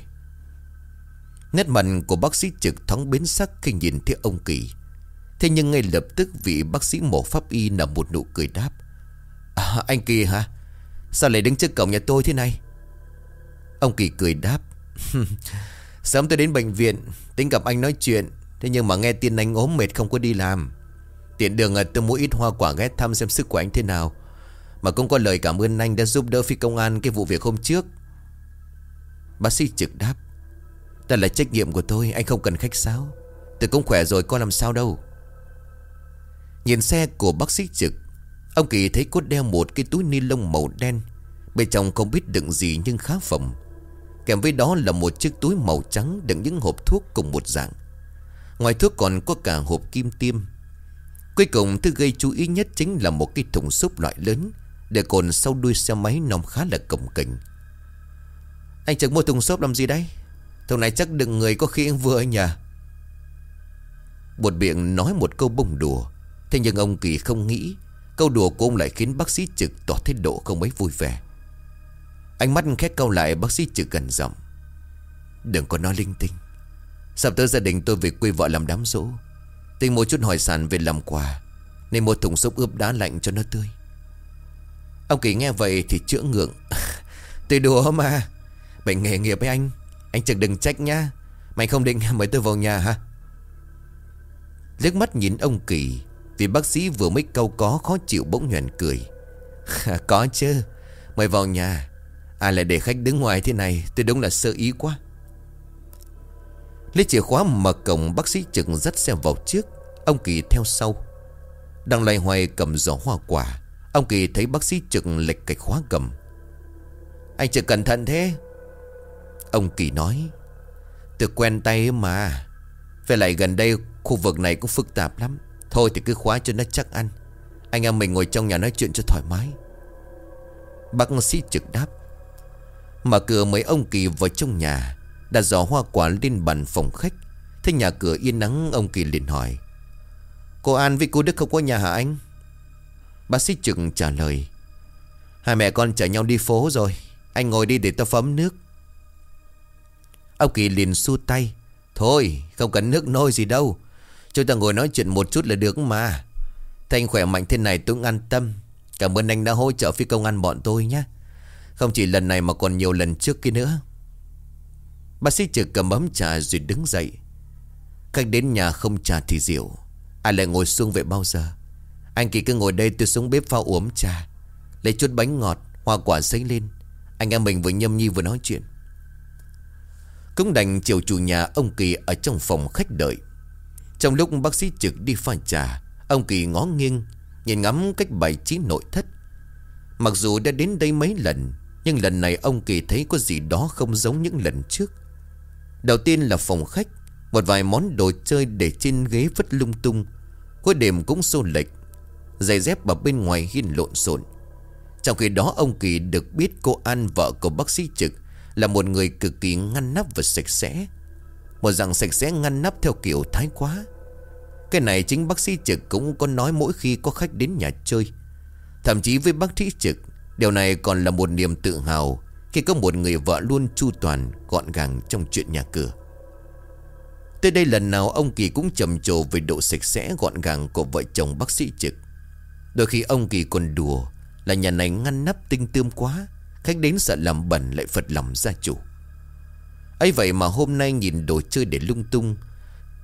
Nét mặt của bác sĩ trực thoáng biến sắc Khi nhìn thấy ông Kỳ. Thế nhưng ngay lập tức vị bác sĩ mổ pháp y nở một nụ cười đáp. À, Anh Kỳ hả? Sao lại đứng trước cổng nhà tôi thế này? Ông Kỳ cười đáp Sớm tôi đến bệnh viện, Tính gặp anh nói chuyện, Thế nhưng mà nghe tin anh ốm mệt không có đi làm. Tiện đường tôi mua ít hoa quả ghé thăm xem sức của anh thế nào. Mà cũng có lời cảm ơn anh đã giúp đỡ phi công an cái vụ việc hôm trước. Bác sĩ trực đáp Đó là trách nhiệm của tôi, Anh không cần khách sáo. Tôi cũng khỏe rồi, có làm sao đâu. Nhìn xe của bác sĩ trực, Ông Kỳ thấy cốt đeo một cái túi ni lông màu đen, Bên trong không biết đựng gì nhưng khá phẩm Kèm với đó là một chiếc túi màu trắng đựng những hộp thuốc cùng một dạng. Ngoài thuốc còn có cả hộp kim tiêm. Cuối cùng, thứ gây chú ý nhất chính là một cái thùng xốp loại lớn Để cồn sau đuôi xe máy nằm khá là cồng kềnh. Anh chẳng mua thùng xốp làm gì đấy Thùng này chắc đựng người có khi anh vừa ở nhà. Bột miệng nói một câu bông đùa. Thế nhưng ông Kỳ không nghĩ Câu đùa của ông lại khiến bác sĩ trực tỏ thái độ không mấy vui vẻ. Ánh mắt khét câu lại bác sĩ trực gần giọng. Đừng có nói linh tinh. Sắp tới gia đình tôi về quê vợ làm đám rỗ, Tình một chút hỏi sản về làm quà Nên một thùng xốp ướp đá lạnh cho nó tươi. Ông Kỳ nghe vậy thì chữa ngượng. Tôi đùa mà. Bệnh nghề nghiệp với anh. Anh chẳng đừng trách nhá. Mày không định mời tôi vào nhà hả? Liếc mắt nhìn ông Kỳ Vì bác sĩ vừa mới câu có khó chịu bỗng nhoèn cười. Có chứ. Mời vào nhà. Ai lại để khách đứng ngoài thế này, Tôi đúng là sơ ý quá. Lấy chìa khóa mở cổng bác sĩ trực dắt xe vào trước, Ông Kỳ theo sau. Đang loay hoay cầm giỏ hoa quả, Ông Kỳ thấy bác sĩ trực lệch cạch khóa cầm. Anh trực cẩn thận thế? Ông Kỳ nói. Tôi quen tay mà. Về lại gần đây khu vực này cũng phức tạp lắm. Thôi thì cứ khóa cho nó chắc ăn. Anh em mình ngồi trong nhà nói chuyện cho thoải mái. Bác sĩ trực đáp. Mở cửa mấy ông Kỳ vào trong nhà, Đặt giỏ hoa quả lên bàn phòng khách. Thấy nhà cửa yên nắng, ông Kỳ liền hỏi, Cô An với cô Đức không có nhà hả anh? Bác sĩ trực trả lời, Hai mẹ con chở nhau đi phố rồi, Anh ngồi đi để tao phấm nước. Ông Kỳ liền xu tay, Thôi, không cần nước nôi gì đâu, Chúng ta ngồi nói chuyện một chút là được mà. Thanh khỏe mạnh thế này tôi cũng an tâm. Cảm ơn anh đã hỗ trợ phi công an bọn tôi nhé. Không chỉ lần này mà còn nhiều lần trước kia nữa. Bác sĩ trực cầm ấm trà rồi đứng dậy. Khách đến nhà không trà thì rượu. Ai lại ngồi xuống vậy bao giờ? Anh Kỳ cứ ngồi đây, tôi xuống bếp pha uống trà. Lấy chút bánh ngọt, Hoa quả xấy lên. Anh em mình vừa nhâm nhi vừa nói chuyện. Cũng đành chiều chủ nhà ông Kỳ Ở trong phòng khách đợi. Trong lúc bác sĩ trực đi pha trà, Ông Kỳ ngó nghiêng, Nhìn ngắm cách bày trí nội thất. Mặc dù đã đến đây mấy lần nhưng lần này ông Kỳ thấy có gì đó không giống những lần trước. Đầu tiên là phòng khách, Một vài món đồ chơi để trên ghế vứt lung tung. Cuối đêm cũng xô lệch, Giày dép ở bên ngoài hiên lộn xộn. Trong khi đó, ông Kỳ được biết cô An, vợ của bác sĩ Trực, Là một người cực kỳ ngăn nắp và sạch sẽ. Một dạng sạch sẽ ngăn nắp theo kiểu thái quá. Cái này chính bác sĩ Trực cũng có nói mỗi khi có khách đến nhà chơi. Thậm chí với bác sĩ Trực Điều này còn là một niềm tự hào Khi có một người vợ luôn chu toàn, Gọn gàng trong chuyện nhà cửa. Tới đây lần nào ông Kỳ cũng trầm trồ Về độ sạch sẽ, gọn gàng của vợ chồng bác sĩ Trực. Đôi khi ông Kỳ còn đùa Là nhà này ngăn nắp tinh tươm quá, Khách đến sợ làm bẩn lại phật lòng gia chủ. Ấy vậy mà hôm nay nhìn đồ chơi để lung tung,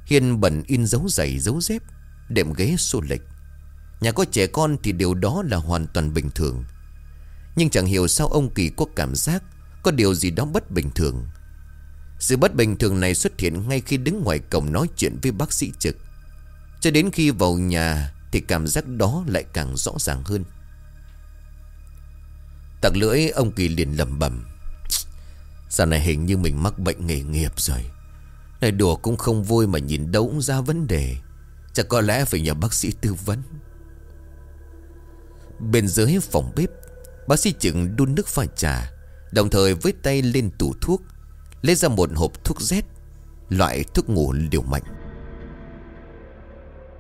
Hiên bẩn in dấu giày, dấu dép, Đệm ghế xô lệch. Nhà có trẻ con thì điều đó là hoàn toàn bình thường. Nhưng chẳng hiểu sao ông Kỳ có cảm giác Có điều gì đó bất bình thường. Sự bất bình thường này xuất hiện ngay khi đứng ngoài cổng nói chuyện với bác sĩ trực. Cho đến khi vào nhà Thì cảm giác đó lại càng rõ ràng hơn. Tặc lưỡi, ông Kỳ liền lầm bẩm. Sao này hình như mình mắc bệnh nghề nghiệp rồi. Này đùa cũng không vui mà nhìn đâu cũng ra vấn đề. Chắc có lẽ phải nhờ bác sĩ tư vấn. Bên dưới phòng bếp Bác sĩ Trừng đun nước pha trà, Đồng thời với tay lên tủ thuốc, Lấy ra một hộp thuốc Z, Loại thuốc ngủ liều mạnh.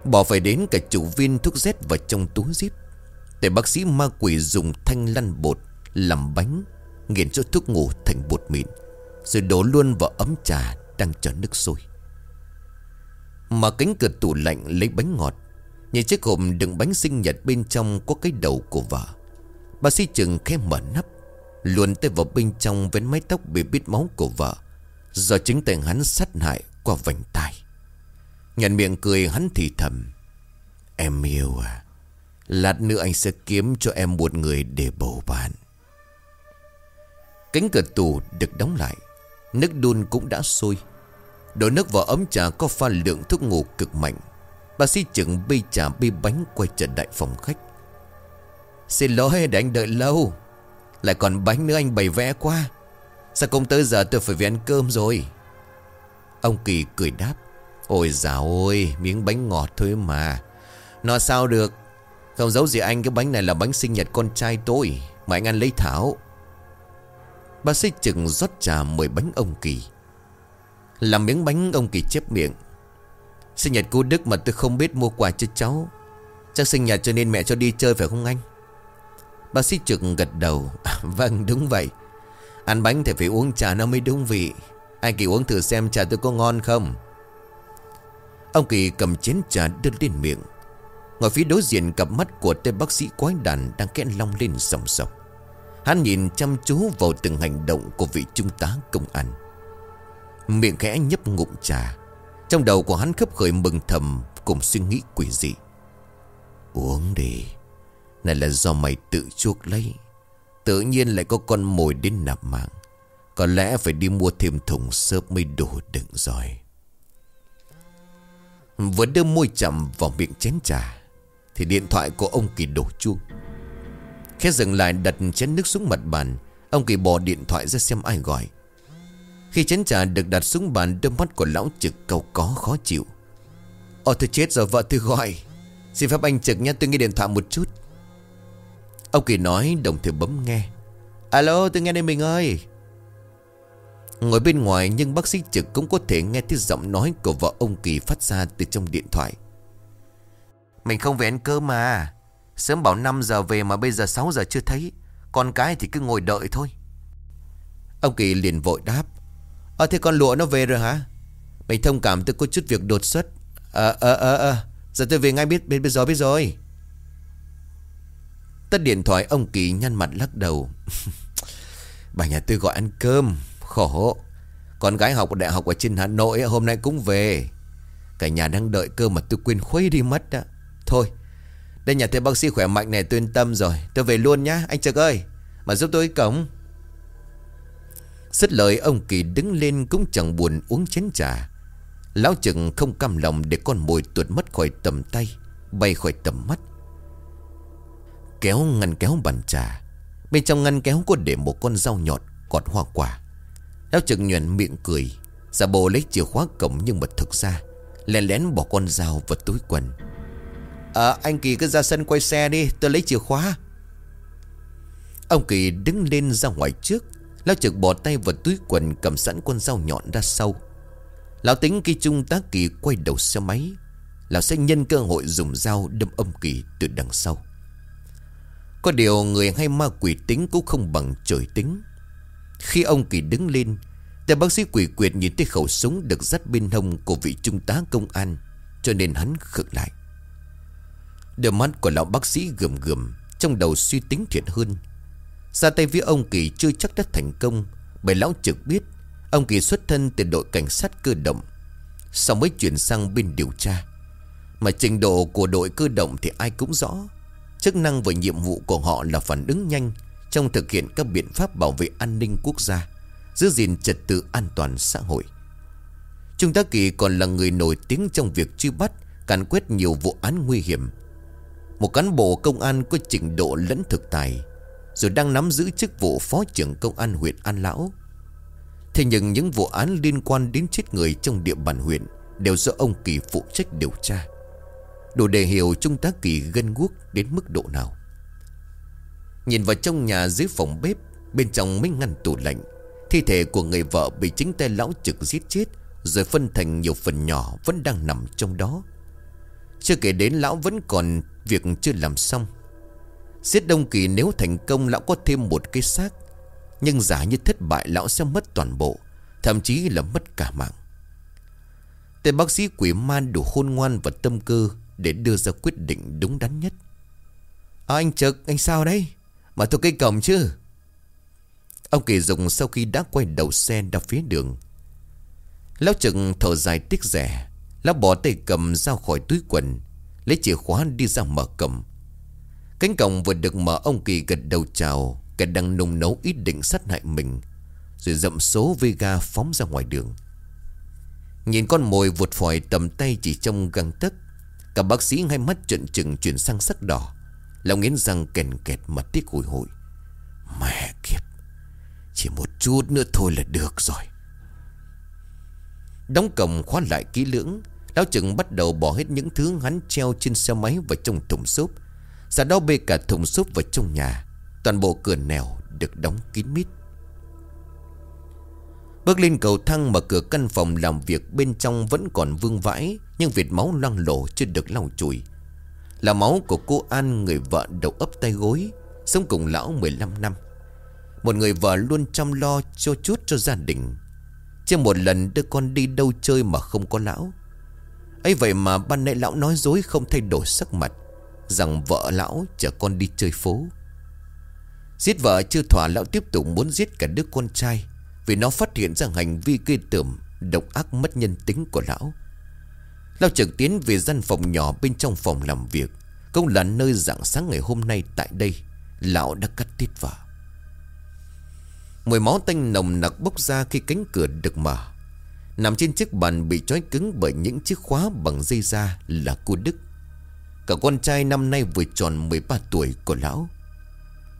Bỏ phải đến cả chủ viên thuốc Z vào trong túi zip, Để bác sĩ ma quỷ dùng thanh lăn bột Làm bánh, Nghiền cho thuốc ngủ thành bột mịn, Rồi đổ luôn vào ấm trà Đang cho nước sôi. Mà cánh cửa tủ lạnh lấy bánh ngọt Nhìn chiếc hộp đựng bánh sinh nhật bên trong có cái đầu của vợ. Bác sĩ chừng khẽ mở nắp, Luồn tay vào bên trong với mái tóc bị bít máu của vợ. Do chính tay hắn sát hại qua vành tai. Nhận miệng cười, hắn thì thầm, Em yêu à Lát nữa anh sẽ kiếm cho em một người để bầu bạn. Cánh cửa tù được đóng lại, Nước đun cũng đã sôi. Đổ nước vào ấm trà có pha lượng thuốc ngủ cực mạnh. Bác sĩ chừng bê trà bê bánh quay trở lại phòng khách. Xin lỗi để anh đợi lâu. Lại còn bánh nữa anh bày vẽ quá. Sao không tới giờ tôi phải về ăn cơm rồi? Ông Kỳ cười đáp. Ôi dào ôi, Miếng bánh ngọt thôi mà. Nó sao được? Không giấu gì anh, cái bánh này là bánh sinh nhật con trai tôi, Mà anh ăn lấy thảo. Bác sĩ chừng rót trà mời bánh ông Kỳ. Làm miếng bánh, ông Kỳ chép miệng. Sinh nhật cô Đức mà tôi không biết mua quà cho cháu. Chắc sinh nhật cho nên mẹ cho đi chơi phải không anh? Bác sĩ trực gật đầu. À, Vâng đúng vậy. Ăn bánh thì phải uống trà nó mới đúng vị. Anh Kỳ uống thử xem trà tôi có ngon không? Ông Kỳ cầm chén trà đưa lên miệng. Ngồi phía đối diện cặp mắt của tên bác sĩ quái đàn Đang kẽ long lên sòng sọc. Hắn nhìn chăm chú vào từng hành động Của vị trung tá công an. Miệng khẽ nhấp ngụm trà. Trong đầu của hắn khấp khởi mừng thầm Cùng suy nghĩ quỷ dị. Uống đi. Này là do mày tự chuốc lấy. Tự nhiên lại có con mồi đến nạp mạng. Có lẽ phải đi mua thêm thùng xốp mới đủ đựng rồi. Vừa đưa môi chậm vào miệng chén trà, Thì điện thoại của ông Kỳ đổ chuông. Khẽ dừng lại đặt chén nước xuống mặt bàn, Ông Kỳ bỏ điện thoại ra xem ai gọi. Khi chén trà được đặt xuống bàn, Đôi mắt của lão trực cầu có khó chịu. Ờ, Ồ tôi chết rồi, vợ tôi gọi. Xin phép anh trực nhé, tôi nghe điện thoại một chút. Ông Kỳ nói đồng thời bấm nghe Alo tôi nghe đây mình ơi Ngồi bên ngoài nhưng bác sĩ trực cũng có thể nghe thấy giọng nói của vợ ông Kỳ phát ra từ trong điện thoại. Mình không về ăn cơm mà. Sớm bảo 5 giờ về mà bây giờ 6 giờ chưa thấy. Con cái thì cứ ngồi đợi thôi. Ông Kỳ liền vội đáp Ờ thế con lụa nó về rồi hả Mình thông cảm tôi có chút việc đột xuất Ờ ờ ờ ờ Giờ tôi về ngay biết biết, biết rồi biết rồi Tắt điện thoại, ông Kỳ nhăn mặt lắc đầu. Bà nhà tôi gọi ăn cơm, Khổ Con gái học đại học ở trên Hà Nội, hôm nay cũng về. Cả nhà đang đợi cơm mà tôi quên khuấy đi mất đó Thôi, Đây nhà thấy bác sĩ khỏe mạnh này, tôi yên tâm rồi. Tôi về luôn nhá, anh Trực ơi. Mà giúp tôi cổng. Xích lời, ông Kỳ đứng lên cũng chẳng buồn uống chén trà. Lão chừng không cam lòng để con mồi tuột mất khỏi tầm tay, Bay khỏi tầm mắt. Kéo ngăn kéo bàn trà. Bên trong ngăn kéo có để một con dao nhọn, Cọt hoa quả. Lão trực nhuận miệng cười. Giả bộ lấy chìa khóa cổng nhưng mà thực ra, Lén lén bỏ con dao vào túi quần. À anh Kỳ cứ ra sân quay xe đi, Tôi lấy chìa khóa. Ông Kỳ đứng lên ra ngoài trước. Lão trực bỏ tay vào túi quần Cầm sẵn con dao nhọn ra sau. Lão tính khi Trung tá Kỳ quay đầu xe máy, Lão sẽ nhân cơ hội dùng dao đâm âm Kỳ từ đằng sau. Có điều người hay ma quỷ tính cũng không bằng trời tính. Khi ông Kỳ đứng lên, tên bác sĩ quỷ quyệt nhìn thấy khẩu súng được dắt bên hông của vị trung tá công an Cho nên hắn khựng lại. Đôi mắt của lão bác sĩ gườm gườm Trong đầu suy tính thiện hơn. Ra tay với ông Kỳ chưa chắc đã thành công Bởi lão trực biết Ông Kỳ xuất thân từ đội cảnh sát cơ động. Sau mới chuyển sang bên điều tra Mà trình độ của đội cơ động thì ai cũng rõ. Chức năng và nhiệm vụ của họ là phản ứng nhanh Trong thực hiện các biện pháp bảo vệ an ninh quốc gia, Giữ gìn trật tự an toàn xã hội. Trung tá Kỳ còn là người nổi tiếng trong việc truy bắt, Càn quét nhiều vụ án nguy hiểm. Một cán bộ công an có trình độ lẫn thực tài, Rồi đang nắm giữ chức vụ phó trưởng công an huyện An Lão. Thế nhưng những vụ án liên quan đến chết người trong địa bàn huyện Đều do ông Kỳ phụ trách điều tra. Đủ để hiểu Trung tá Kỳ gân guốc đến mức độ nào. Nhìn vào trong nhà dưới phòng bếp, Bên trong mấy ngăn tủ lạnh, Thi thể của người vợ bị chính tay lão trực giết chết, Rồi phân thành nhiều phần nhỏ Vẫn đang nằm trong đó. Chưa kể đến lão vẫn còn Việc chưa làm xong. Giết Đông Kỳ nếu thành công, Lão có thêm một cái xác. Nhưng giả như thất bại, lão sẽ mất toàn bộ, Thậm chí là mất cả mạng. Tên bác sĩ quỷ man đủ khôn ngoan và tâm cơ để đưa ra quyết định đúng đắn nhất. À, Anh Trực anh sao đấy? Mà tôi cây cổng chứ. Ông Kỳ dùng sau khi đã quay đầu xe ra phía đường Lão trực thở dài tiếc rẻ. Lão bỏ tay cầm ra khỏi túi quần Lấy chìa khóa đi ra mở cổng. Cánh cổng vừa được mở ông Kỳ gật đầu chào Kẻ đang nung nấu ý định sát hại mình Rồi dậm số Vega phóng ra ngoài đường. Nhìn con mồi vụt phòi tầm tay chỉ trong găng tấc Cả bác sĩ ngay mắt trận trừng chuyển sang sắc đỏ. Lòng nghiến răng kèn kẹt mà tiếc hồi hồi Mẹ kiếp, chỉ một chút nữa thôi là được rồi. Đóng cổng khóa lại kỹ lưỡng, Lão chừng bắt đầu bỏ hết những thứ hắn treo trên xe máy vào trong thùng xốp. Giả đó bê cả thùng xốp vào trong nhà. Toàn bộ cửa nèo được đóng kín mít. Bước lên cầu thang mở cửa căn phòng làm việc bên trong vẫn còn vương vãi, Nhưng vệt máu loang lổ chưa được lau chùi. Là máu của cô An, người vợ đầu ấp tay gối, Sống cùng lão 15 năm. Một người vợ luôn chăm lo, cho chút cho gia đình. Chưa một lần đưa con đi đâu chơi mà không có lão. Ấy vậy mà ban nãy lão nói dối không thay đổi sắc mặt, Rằng vợ lão chở con đi chơi phố. Giết vợ chưa thỏa, lão tiếp tục muốn giết cả đứa con trai. Vì nó phát hiện ra hành vi gây tởm, Độc ác mất nhân tính của lão. Lão trực tiến về gian phòng nhỏ bên trong phòng làm việc, Cũng là nơi rạng sáng ngày hôm nay tại đây, Lão đã cắt tiết vào Mùi máu tanh nồng nặc bốc ra khi cánh cửa được mở. Nằm trên chiếc bàn bị trói cứng bởi những chiếc khóa bằng dây da là cô Đức. Cả con trai năm nay vừa tròn 13 tuổi của lão.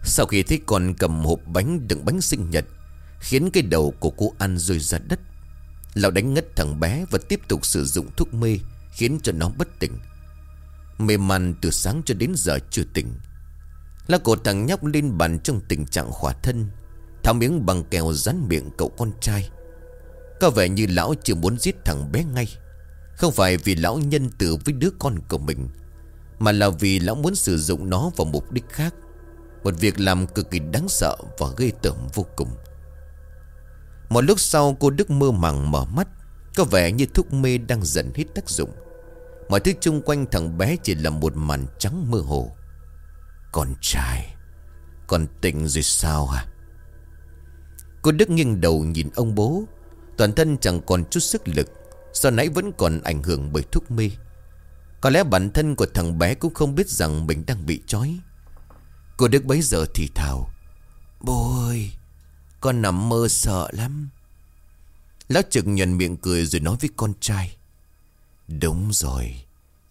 Sau khi thấy con cầm hộp bánh đựng bánh sinh nhật Khiến cái đầu của cô ăn rơi ra đất. Lão đánh ngất thằng bé và tiếp tục sử dụng thuốc mê, Khiến cho nó bất tỉnh. Mê man từ sáng cho đến giờ chưa tỉnh. Lão cột thằng nhóc lên bàn trong tình trạng khỏa thân, Tháo miếng bằng kèo rắn miệng cậu con trai. Có vẻ như lão chưa muốn giết thằng bé ngay. Không phải vì lão nhân từ với đứa con của mình, Mà là vì lão muốn sử dụng nó vào mục đích khác. Một việc làm cực kỳ đáng sợ và gây tởm vô cùng. Một lúc sau cô Đức mơ màng mở mắt, Có vẻ như thuốc mê đang dần hết tác dụng. Mọi thứ chung quanh thằng bé chỉ là một màn trắng mơ hồ. Con trai, Con tỉnh rồi sao hả? Cô Đức nghiêng đầu nhìn ông bố, Toàn thân chẳng còn chút sức lực Do nãy vẫn còn ảnh hưởng bởi thuốc mê? Có lẽ bản thân của thằng bé cũng không biết rằng mình đang bị trói. Cô Đức bấy giờ thì thào, Bố ơi con nằm mơ sợ lắm. Lão trực nhận miệng cười rồi nói với con trai, Đúng rồi,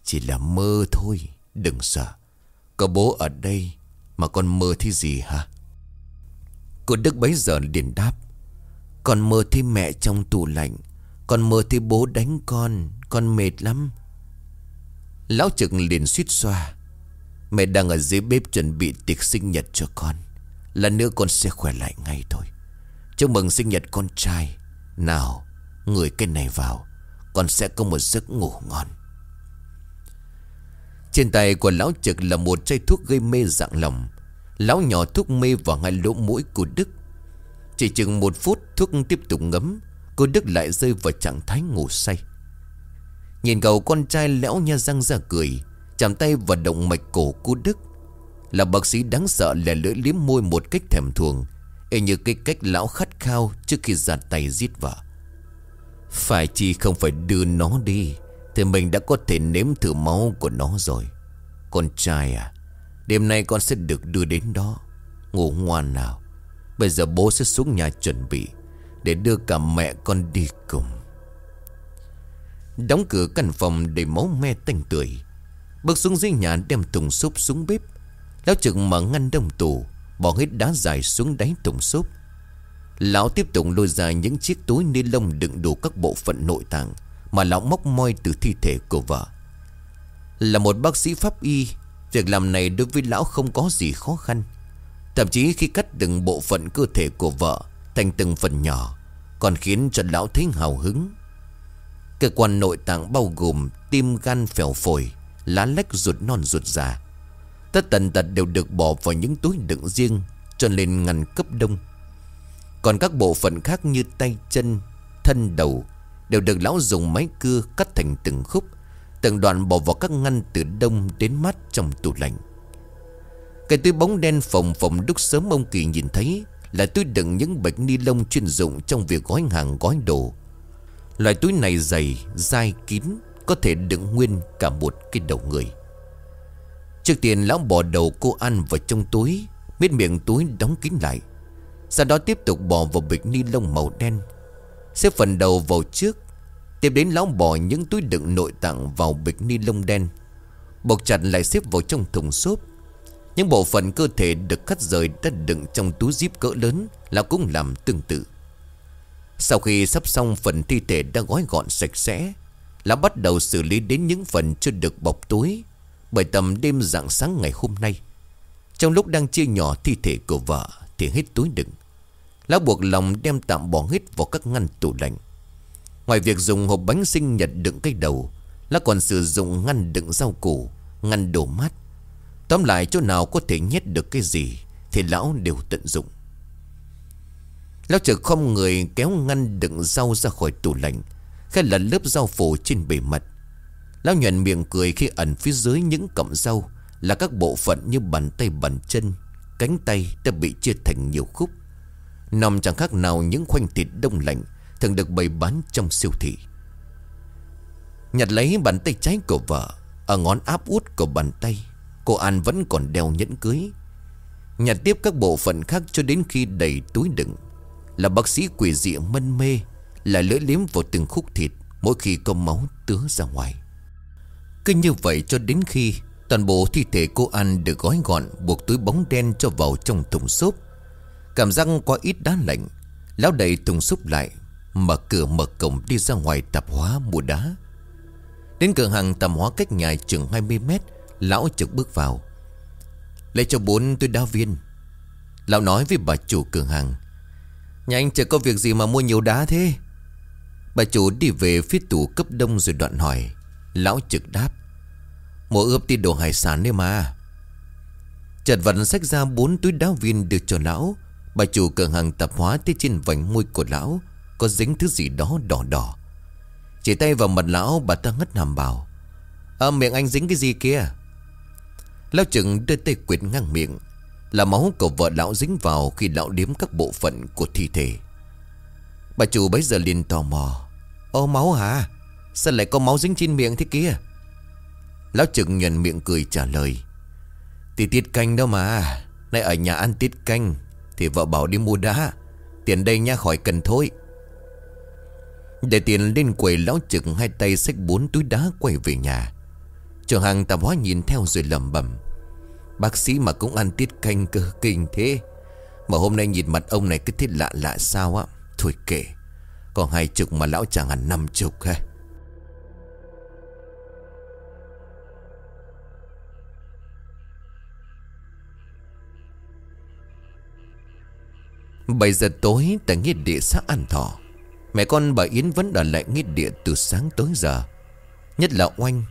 Chỉ là mơ thôi, Đừng sợ. Có bố ở đây Mà con mơ thấy gì hả? Cô Đức bấy giờ liền đáp, Con mơ thấy mẹ trong tủ lạnh, Con mơ thấy bố đánh con Con mệt lắm. Lão trực liền suýt xoa, Mẹ đang ở dưới bếp chuẩn bị tiệc sinh nhật cho con Lần nữa con sẽ khỏe lại ngay thôi. Chúc mừng sinh nhật con trai. Nào Người cái này vào, Con sẽ có một giấc ngủ ngon. Trên tay của lão trực là một chai thuốc gây mê dạng lòng. Lão nhỏ thuốc mê vào ngay lỗ mũi của Đức. Chỉ chừng một phút, thuốc tiếp tục ngấm. Cô Đức lại rơi vào trạng thái ngủ say. Nhìn cậu con trai lẽo nha răng ra cười, Chạm tay vào động mạch cổ của Đức. Là bác sĩ đáng sợ lẻ lưỡi liếm môi một cách thèm thuồng. Y như cái cách lão khát khao Trước khi ra tay giết vợ. Phải chi không phải đưa nó đi, Thì mình đã có thể nếm thử máu của nó rồi. Con trai à Đêm nay con sẽ được đưa đến đó. Ngủ ngoan nào, Bây giờ bố sẽ xuống nhà chuẩn bị Để đưa cả mẹ con đi cùng. Đóng cửa căn phòng để máu me tanh tưởi, Bước xuống dưới nhà đem thùng xốp xuống bếp. Lão trực mở ngăn đông tủ Bỏ hết đá dài xuống đáy thùng xốp. Lão tiếp tục lôi ra những chiếc túi ni lông đựng đủ các bộ phận nội tạng Mà lão móc moi từ thi thể của vợ. Là một bác sĩ pháp y, Việc làm này đối với lão không có gì khó khăn. Thậm chí khi cắt từng bộ phận cơ thể của vợ Thành từng phần nhỏ, Còn khiến cho lão thấy hào hứng. Cơ quan nội tạng bao gồm Tim gan phèo phổi, Lá lách ruột non ruột già Tất tần tật đều được bỏ vào những túi đựng riêng Cho lên ngăn cấp đông. Còn các bộ phận khác như tay chân Thân đầu Đều được lão dùng máy cưa cắt thành từng khúc Từng đoạn bỏ vào các ngăn từ đông đến mát trong tủ lạnh. Cái túi bóng đen phồng phồng đúc sớm ông Kỳ nhìn thấy Là túi đựng những bịch ni lông chuyên dụng trong việc gói hàng gói đồ. Loại túi này dày, dai kín Có thể đựng nguyên cả một cái đầu người. Trước tiên lão bỏ đầu cô ăn vào trong túi, Miết miệng túi đóng kín lại. Sau đó tiếp tục bỏ vào bịch ni lông màu đen. Xếp phần đầu vào trước, Tiếp đến lão bỏ những túi đựng nội tạng vào bịch ni lông đen. Bọc chặt lại xếp vào trong thùng xốp. Những bộ phận cơ thể được cắt rời đã đựng trong túi zip cỡ lớn Lão cũng làm tương tự. Sau khi sắp xong phần thi thể đã gói gọn sạch sẽ, Lão bắt đầu xử lý đến những phần chưa được bọc túi. Bởi tầm đêm rạng sáng ngày hôm nay, Trong lúc đang chia nhỏ thi thể của vợ Thì hết túi đựng. Lão buộc lòng đem tạm bỏ hết vào các ngăn tủ lạnh. Ngoài việc dùng hộp bánh sinh nhật đựng cây đầu, Lão còn sử dụng ngăn đựng rau củ, Ngăn đổ mát. Tóm lại chỗ nào có thể nhét được cái gì Thì lão đều tận dụng. Lão chợt không người kéo ngăn đựng rau ra khỏi tủ lạnh Khai lật lớp rau phủ trên bề mặt. Lão nhuận miệng cười khi ẩn phía dưới những cọng rau Là các bộ phận như bàn tay, bàn chân, Cánh tay đã bị chia thành nhiều khúc. Nằm chẳng khác nào những khoanh thịt đông lạnh Thường được bày bán trong siêu thị. Nhặt lấy bàn tay trái của vợ, Ở ngón áp út của bàn tay, Cô An vẫn còn đeo nhẫn cưới. Nhặt tiếp các bộ phận khác cho đến khi đầy túi đựng. Là bác sĩ quỷ dị mân mê, Là lưỡi liếm vào từng khúc thịt Mỗi khi có máu tứa ra ngoài. Cứ như vậy cho đến khi Toàn bộ thi thể cô An được gói gọn, Buộc túi bóng đen cho vào trong thùng xốp. Cảm giác có ít đá lạnh, Lão đẩy thùng xốp lại, Mở cửa mở cổng đi ra ngoài tạp hóa mua đá. Đến cửa hàng tạp hóa cách nhà chừng 20 mét, Lão trực bước vào. Lấy cho bốn tôi đá viên. Lão nói với bà chủ cửa hàng. Nhà anh chẳng có việc gì mà mua nhiều đá thế? Bà chủ đi về phía tủ cấp đông rồi đoạn hỏi. Lão trực đáp Mua ướp tin đồ hải sản đấy mà. Chợt vật xách ra bốn túi đá viên được cho lão. Bà chủ cửa hàng tạp hóa tới trên vành môi của lão có dính thứ gì đó đỏ đỏ. Chỉ tay vào mặt lão, bà ta ngất nằm bảo Ờ miệng anh dính cái gì kia? Lão chừng đưa tay quyệt ngang miệng, Là máu của vợ lão dính vào Khi lão điếm các bộ phận của thi thể. Bà chủ bấy giờ liền tò mò Ô máu hả? Sao lại có máu dính trên miệng thế kia? Lão trực nhận miệng cười trả lời. Thì tiết canh đâu mà, Nay ở nhà ăn tiết canh, Thì vợ bảo đi mua đá, Tiền đây nha, khỏi cần thôi. Để tiền lên quầy, lão trực Hai tay xách bốn túi đá quay về nhà. Trường hàng tạp hóa nhìn theo rồi lầm bẩm. Bác sĩ mà cũng ăn tiết canh cơ kinh thế. Mà hôm nay nhìn mặt ông này cứ thiết lạ lạ sao á. Thôi kệ Còn hai chục mà lão chẳng hẳn năm chục ha. Bảy giờ tối, tại nghĩa địa xã An Thọ, Mẹ con bà Yến vẫn ở lại nghĩa địa từ sáng tới giờ. Nhất là Oanh,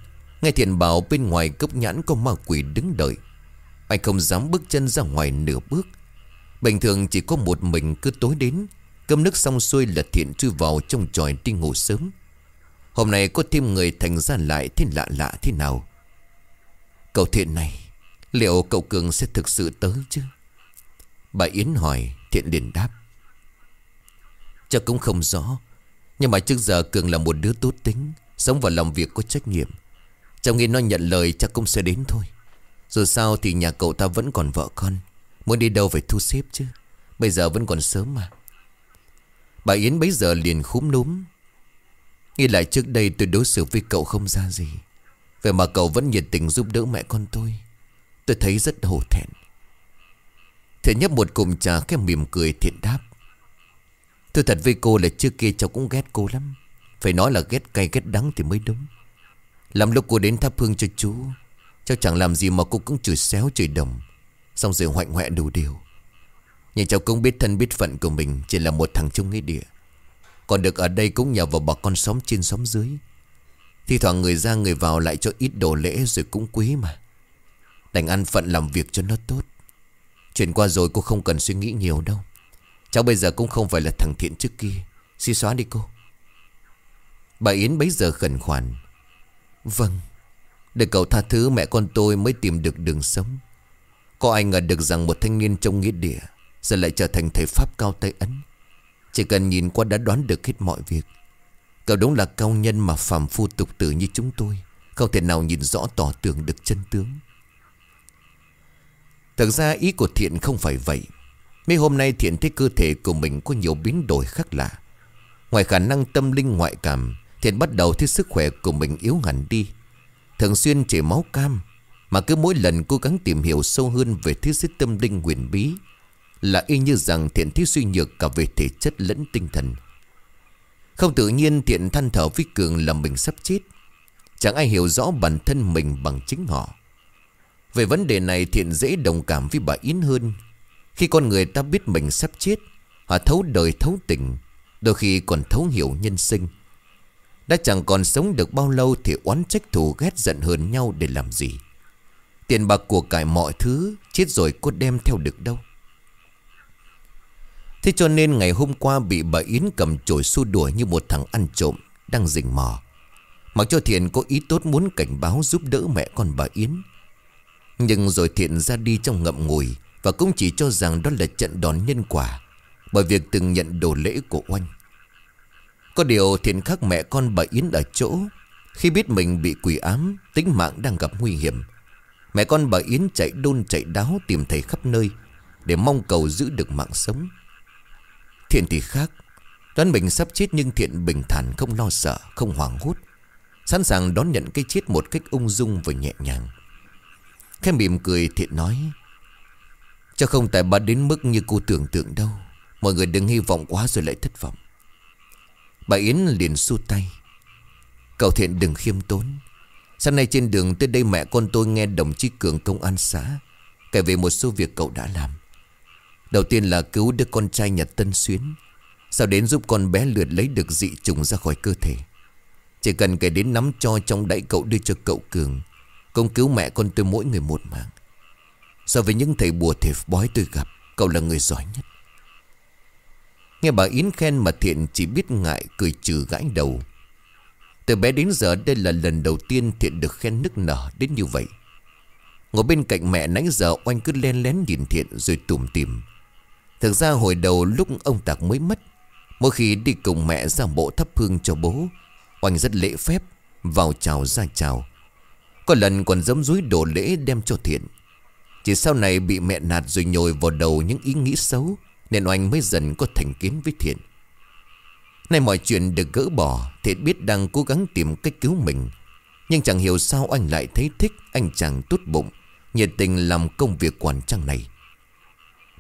Nghe thiện bảo bên ngoài cốc nhãn có ma quỷ đứng đợi. Anh không dám bước chân ra ngoài nửa bước. Bình thường chỉ có một mình cứ tối đến, Cơm nước xong xuôi là thiện chui vào trong tròi đi ngủ sớm. Hôm nay có thêm người thành ra lại thế lạ lạ thế nào? Cậu thiện này, Liệu cậu Cường sẽ thực sự tới chứ? Bà Yến hỏi. Thiện liền đáp. Cháu cũng không rõ, Nhưng mà trước giờ Cường là một đứa tốt tính, Sống và làm việc có trách nhiệm. Trong khi nó nhận lời, chắc cũng sẽ đến thôi. Dù sao thì nhà cậu ta vẫn còn vợ con, Muốn đi đâu phải thu xếp chứ. Bây giờ vẫn còn sớm mà. Bà Yến bấy giờ liền khúm núm. Nghĩ lại trước đây tôi đối xử với cậu không ra gì. Vậy mà cậu vẫn nhiệt tình giúp đỡ mẹ con tôi. Tôi thấy rất hổ thẹn. Thầy nhấp một cụm trà cái mỉm cười thiện đáp. Tôi thật với cô là trước kia cháu cũng ghét cô lắm. Phải nói là ghét cay, ghét đắng thì mới đúng. Làm lúc cô đến thắp hương cho chú, Cháu chẳng làm gì mà cô cũng chửi xéo, chửi đồng. Xong rồi hoạnh hoẹ đủ điều. Nhưng cháu cũng biết thân biết phận của mình, Chỉ là một thằng trung nghĩa địa. Còn được ở đây cũng nhờ vào bà con xóm trên xóm dưới. Thì thoảng người ra người vào lại cho ít đồ lễ rồi cũng quý mà. Đành ăn phận làm việc cho nó tốt. Chuyện qua rồi cô không cần suy nghĩ nhiều đâu. Cháu bây giờ cũng không phải là thằng thiện trước kia. Suy xóa đi cô. Bà Yến bấy giờ khẩn khoản. Vâng Để cậu tha thứ mẹ con tôi mới tìm được đường sống. Có ai ngờ được rằng một thanh niên trong nghĩa địa Giờ lại trở thành thầy Pháp cao tay ấn. Chỉ cần nhìn qua đã đoán được hết mọi việc. Cậu đúng là cao nhân mà phàm phu tục tử như chúng tôi. Không thể nào nhìn rõ tỏ tưởng được chân tướng. Thực ra ý của Thiện không phải vậy. Mấy hôm nay Thiện thấy cơ thể của mình có nhiều biến đổi khác lạ. Ngoài khả năng tâm linh ngoại cảm, Thiện bắt đầu thấy sức khỏe của mình yếu hẳn đi. Thường xuyên chảy máu cam, Mà cứ mỗi lần cố gắng tìm hiểu sâu hơn về thế giới tâm linh huyền bí, Là y như rằng Thiện thấy suy nhược cả về thể chất lẫn tinh thần. Không tự nhiên Thiện than thở với Cường là mình sắp chết. Chẳng ai hiểu rõ bản thân mình bằng chính họ về vấn đề này thiện dễ đồng cảm với bà Yến hơn. Khi con người ta biết mình sắp chết, Họ thấu đời thấu tình, Đôi khi còn thấu hiểu nhân sinh. Đã chẳng còn sống được bao lâu Thì oán trách thù ghét giận hờn nhau để làm gì? Tiền bạc của cải mọi thứ, Chết rồi có đem theo được đâu. Thế cho nên ngày hôm qua Bị bà Yến cầm chổi xua đuổi Như một thằng ăn trộm Đang rình mò. Mặc cho Thiện có ý tốt muốn cảnh báo giúp đỡ mẹ con bà Yến nhưng rồi thiện ra đi trong ngậm ngùi Và cũng chỉ cho rằng đó là trận đón nhân quả Bởi việc từng nhận đồ lễ của oanh. Có điều thiện khác mẹ con bà Yến ở chỗ Khi biết mình bị quỷ ám Tính mạng đang gặp nguy hiểm Mẹ con bà Yến chạy đôn chạy đáo Tìm thầy khắp nơi Để mong cầu giữ được mạng sống. Thiện thì khác Đoán mình sắp chết nhưng thiện bình thản Không lo sợ, không hoảng hốt Sẵn sàng đón nhận cái chết một cách ung dung và nhẹ nhàng. Khẽ mỉm cười thiện nói Cho không tại bà đến mức như cô tưởng tượng đâu. Mọi người đừng hy vọng quá rồi lại thất vọng. Bà Yến liền xu tay, Cậu thiện đừng khiêm tốn. Sáng nay trên đường tới đây mẹ con tôi nghe đồng chí Cường công an xã Kể về một số việc cậu đã làm. Đầu tiên là cứu đứa con trai nhà Tân Xuyến, Sau đến giúp con bé lượt lấy được dị trùng ra khỏi cơ thể. Chỉ cần kể đến nắm cho trong đáy cậu đưa cho cậu Cường Công cứu mẹ con tôi mỗi người một mạng. So với những thầy bùa thiệt bói tôi gặp, Cậu là người giỏi nhất? Nghe bà Yến khen mà Thiện chỉ biết ngại cười trừ gãi đầu. Từ bé đến giờ đây là lần đầu tiên Thiện được khen nức nở đến như vậy. Ngồi bên cạnh mẹ nãy giờ oanh cứ len lén nhìn Thiện rồi tủm tìm Thực ra hồi đầu lúc ông Tạc mới mất, Mỗi khi đi cùng mẹ ra bộ thắp hương cho bố, Oanh rất lễ phép, Vào chào ra chào. Có lần còn dấm dúi đổ lễ đem cho Thiện. Chỉ sau này bị mẹ nạt rồi nhồi vào đầu những ý nghĩ xấu, Nên Oanh mới dần có thành kiến với Thiện. Nay mọi chuyện được gỡ bỏ Thiện biết đang cố gắng tìm cách cứu mình. Nhưng chẳng hiểu sao anh lại thấy thích Anh chàng tốt bụng, Nhiệt tình làm công việc quản trang này.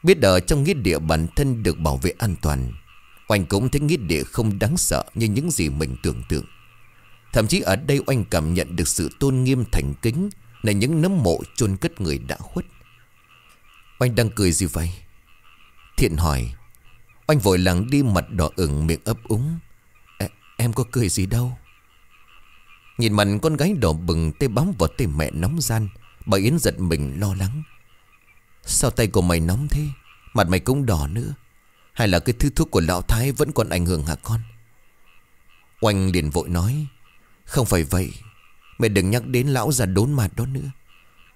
Biết ở trong nghĩa địa bản thân được bảo vệ an toàn, Oanh cũng thấy nghĩa địa không đáng sợ Như những gì mình tưởng tượng. Thậm chí ở đây oanh cảm nhận được sự tôn nghiêm thành kính Là những nấm mộ chôn cất người đã khuất. Oanh đang cười gì vậy? Thiện hỏi. Oanh vội lắng đi mặt đỏ ửng miệng ấp úng. À, Em có cười gì đâu? Nhìn mặt con gái đỏ bừng tê bám vào tay mẹ nóng gian Bà Yến giật mình lo lắng. Sao tay của mày nóng thế? Mặt mày cũng đỏ nữa. Hay là cái thứ thuốc của lão Thái vẫn còn ảnh hưởng hả con? Oanh liền vội nói. Không phải vậy. Mẹ đừng nhắc đến lão già đốn mặt đó nữa.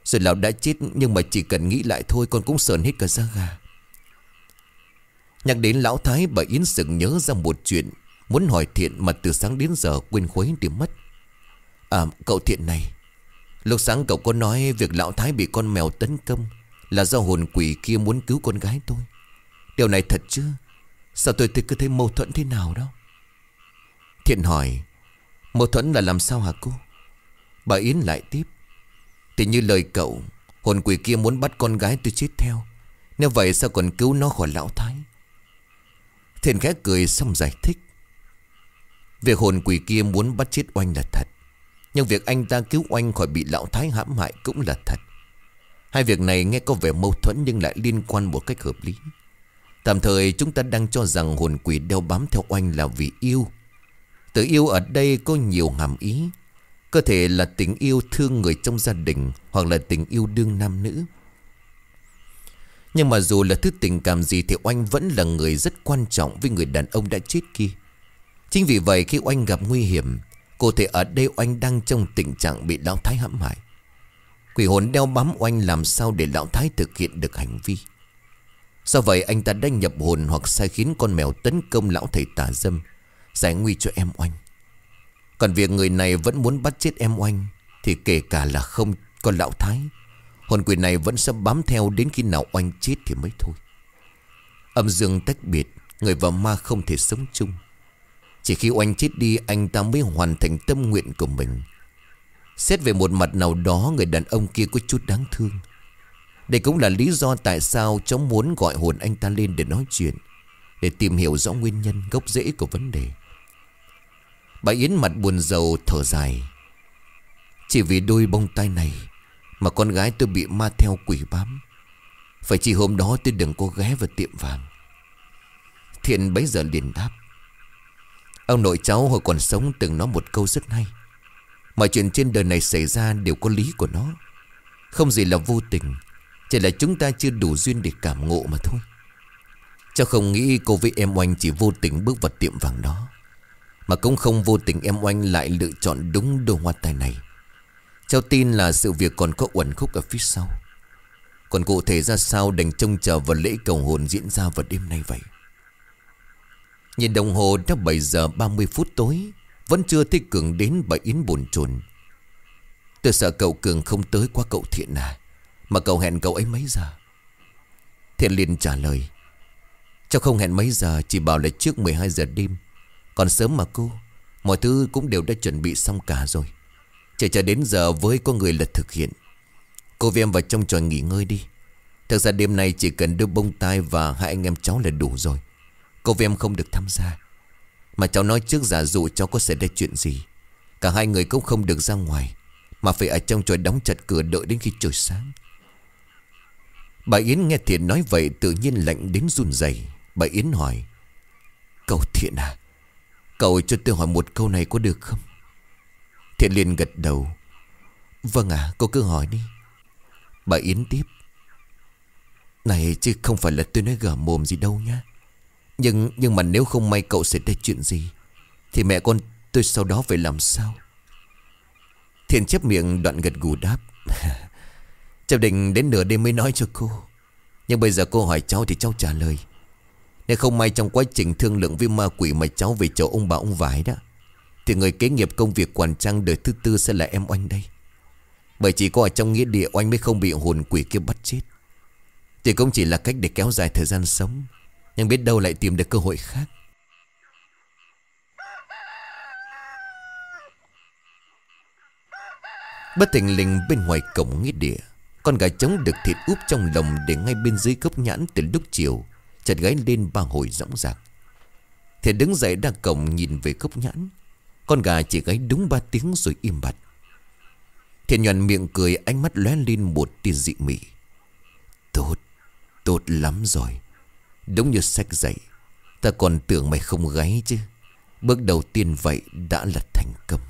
Rồi lão đã chết Nhưng mà chỉ cần nghĩ lại thôi, Con cũng sờn hết cả da gà. Nhắc đến lão Thái, bà Yến sừng nhớ ra một chuyện Muốn hỏi Thiện mà từ sáng đến giờ quên khuấy đi mất. À cậu Thiện này, Lúc sáng cậu có nói việc lão Thái bị con mèo tấn công Là do hồn quỷ kia muốn cứu con gái tôi. Điều này thật chứ? Sao tôi cứ thấy mâu thuẫn thế nào đó? Thiện hỏi Mâu thuẫn là làm sao hả cô? Bà Yến lại tiếp. Thì như lời cậu, Hồn quỷ kia muốn bắt con gái tôi chết theo. Nếu vậy sao còn cứu nó khỏi lão thái? Thiện khẽ cười xong giải thích. Việc hồn quỷ kia muốn bắt chết oanh là thật. Nhưng việc anh ta cứu oanh khỏi bị lão thái hãm hại cũng là thật. Hai việc này nghe có vẻ mâu thuẫn nhưng lại liên quan một cách hợp lý. Tạm thời chúng ta đang cho rằng hồn quỷ đeo bám theo oanh là vì yêu. Tự yêu ở đây có nhiều hàm ý. Có thể là tình yêu thương người trong gia đình Hoặc là tình yêu đương nam nữ. Nhưng mà dù là thứ tình cảm gì Thì oanh vẫn là người rất quan trọng Với người đàn ông đã chết kia. Chính vì vậy khi oanh gặp nguy hiểm Cô thể ở đây oanh đang trong tình trạng bị lão thái hãm hại. Quỷ hồn đeo bám oanh làm sao để lão thái thực hiện được hành vi? Do vậy anh ta đã nhập hồn hoặc sai khiến con mèo tấn công lão thầy tà dâm. Giải nguy cho em oanh. Còn việc người này vẫn muốn bắt chết em oanh, Thì kể cả là không con lão thái, Hồn quỷ này vẫn sẽ bám theo đến khi nào oanh chết thì mới thôi. Âm dương tách biệt, Người và ma không thể sống chung. Chỉ khi oanh chết đi, Anh ta mới hoàn thành tâm nguyện của mình. Xét về một mặt nào đó, Người đàn ông kia có chút đáng thương. Đây cũng là lý do tại sao Cháu muốn gọi hồn anh ta lên để nói chuyện, Để tìm hiểu rõ nguyên nhân Gốc rễ của vấn đề. Bà Yến mặt buồn rầu, thở dài. Chỉ vì đôi bông tai này Mà con gái tôi bị ma theo quỷ bám. Phải chỉ hôm đó tôi đừng có ghé vào tiệm vàng. Thiện bấy giờ liền đáp. Ông nội cháu hồi còn sống từng nói một câu rất hay. Mọi chuyện trên đời này xảy ra đều có lý của nó. Không gì là vô tình, Chỉ là chúng ta chưa đủ duyên để cảm ngộ mà thôi. Cháu không nghĩ cô với em Oanh chỉ vô tình bước vào tiệm vàng đó. Mà cũng không vô tình em Oanh lại lựa chọn đúng đồ hoa tài này. Cháu tin là sự việc còn có uẩn khúc ở phía sau. Còn cụ thể ra sao đành trông chờ vào lễ cầu hồn diễn ra vào đêm nay vậy? Nhìn đồng hồ đã 7 giờ 30 phút tối, Vẫn chưa thấy Cường đến bà Yến buồn chồn. Tôi sợ cậu Cường không tới qua cậu Thiện à Mà cậu hẹn cậu ấy mấy giờ? Thiện liền trả lời, Cháu không hẹn mấy giờ, Chỉ bảo là trước 12 giờ đêm. Còn sớm mà cô, Mọi thứ cũng đều đã chuẩn bị xong cả rồi. Chỉ chờ đến giờ với có người là thực hiện. Cô với em vào trong tròi nghỉ ngơi đi. Thật ra đêm nay chỉ cần đưa bông tai Và hai anh em cháu là đủ rồi. Cô với em không được tham gia. Mà cháu nói trước giả dụ cháu có xảy ra chuyện gì, Cả hai người cũng không được ra ngoài, Mà phải ở trong tròi đóng chặt cửa đợi đến khi trời sáng. Bà Yến nghe Thiện nói vậy tự nhiên lạnh đến run rẩy. Bà Yến hỏi, Cậu Thiện à Cậu cho tôi hỏi một câu này có được không? Thiện liền gật đầu. Vâng à cô cứ hỏi đi. Bà Yến tiếp. Này, chứ không phải là tôi nói gở mồm gì đâu nhá. Nhưng nhưng mà nếu không may cậu xảy ra chuyện gì, Thì mẹ con tôi sau đó phải làm sao? Thiện chép miệng đoạn gật gù đáp. Cháu định đến nửa đêm mới nói cho cô. Nhưng bây giờ cô hỏi cháu thì cháu trả lời. Nếu không may trong quá trình thương lượng với ma quỷ Mà cháu về chỗ ông bà ông vải đó, Thì người kế nghiệp công việc quản trang đời thứ tư sẽ là em oanh đây. Bởi chỉ có ở trong nghĩa địa oanh mới không bị hồn quỷ kia bắt chết. Thì cũng chỉ là cách để kéo dài thời gian sống, Nhưng biết đâu lại tìm được cơ hội khác. Bất tình lình bên ngoài cổng nghĩa địa, Con gà trống được thịt úp trong lồng Để ngay bên dưới gốc nhãn từ lúc chiều. Chợt gáy lên ba hồi rõng rạc. Thiện đứng dậy ra cổng nhìn về cốc nhãn. Con gà chỉ gáy đúng ba tiếng rồi im bặt. Thiện nhuận miệng cười ánh mắt lóe lên một tia dị mị. Tốt, tốt lắm rồi. Đúng như sách dạy Ta còn tưởng mày không gáy chứ. Bước đầu tiên vậy đã là thành công.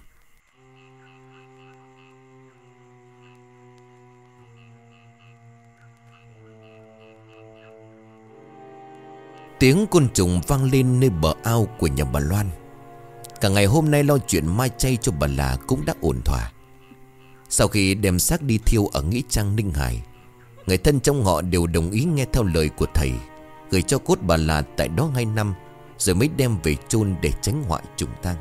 Tiếng côn trùng vang lên nơi bờ ao của nhà bà Loan. Cả ngày hôm nay lo chuyện mai chay cho bà là cũng đã ổn thỏa. Sau khi đem xác đi thiêu ở Nghĩa Trang, Ninh Hải, Người thân trong họ đều đồng ý nghe theo lời của thầy, Gửi cho cốt bà là tại đó hai năm, Rồi mới đem về chôn để tránh họa trùng tang.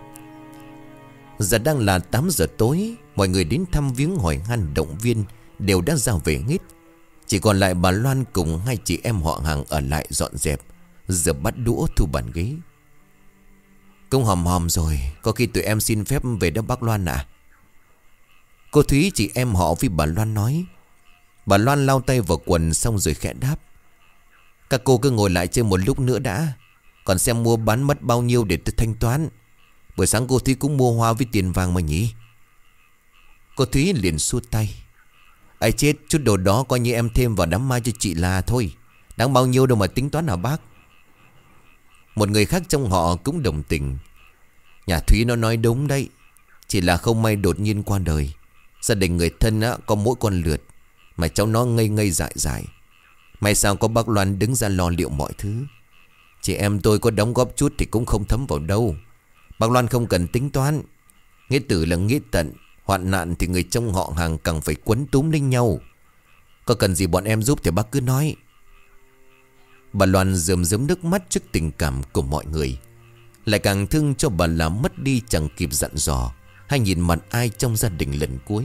Giờ đang là 8 giờ tối, Mọi người đến thăm viếng hỏi han động viên Đều đã ra về hết. Chỉ còn lại bà Loan cùng hai chị em họ hàng ở lại dọn dẹp. Giờ bắt đũa thu bàn ghế. Công hòm hòm rồi, Có khi tụi em xin phép về đó bác Loan à Cô Thúy chị em họ với bà Loan nói. Bà Loan lau tay vào quần xong rồi khẽ đáp. Các cô cứ ngồi lại chơi một lúc nữa đã. Còn xem mua bán mất bao nhiêu để tôi thanh toán. Buổi sáng cô Thúy cũng mua hoa với tiền vàng mà nhỉ? Cô Thúy liền xua tay. Ai chết, chút đồ đó coi như em thêm vào đám mai cho chị là thôi. Đáng bao nhiêu đâu mà tính toán hả bác? Một người khác trong họ cũng đồng tình. Nhà Thúy nó nói đúng đấy. Chỉ là không may đột nhiên qua đời. Gia đình người thân á, có mỗi con lượt. Mà cháu nó ngây ngây dại dại. May sao có bác Loan đứng ra lo liệu mọi thứ. Chị em tôi có đóng góp chút Thì cũng không thấm vào đâu. Bác Loan không cần tính toán. Nghĩa tử là nghĩa tận. Hoạn nạn thì người trong họ hàng càng phải quấn túm lên nhau. Có cần gì bọn em giúp thì bác cứ nói. Bà Loan rơm rớm nước mắt trước tình cảm của mọi người. Lại càng thương cho bà là mất đi chẳng kịp dặn dò, Hay nhìn mặt ai trong gia đình lần cuối.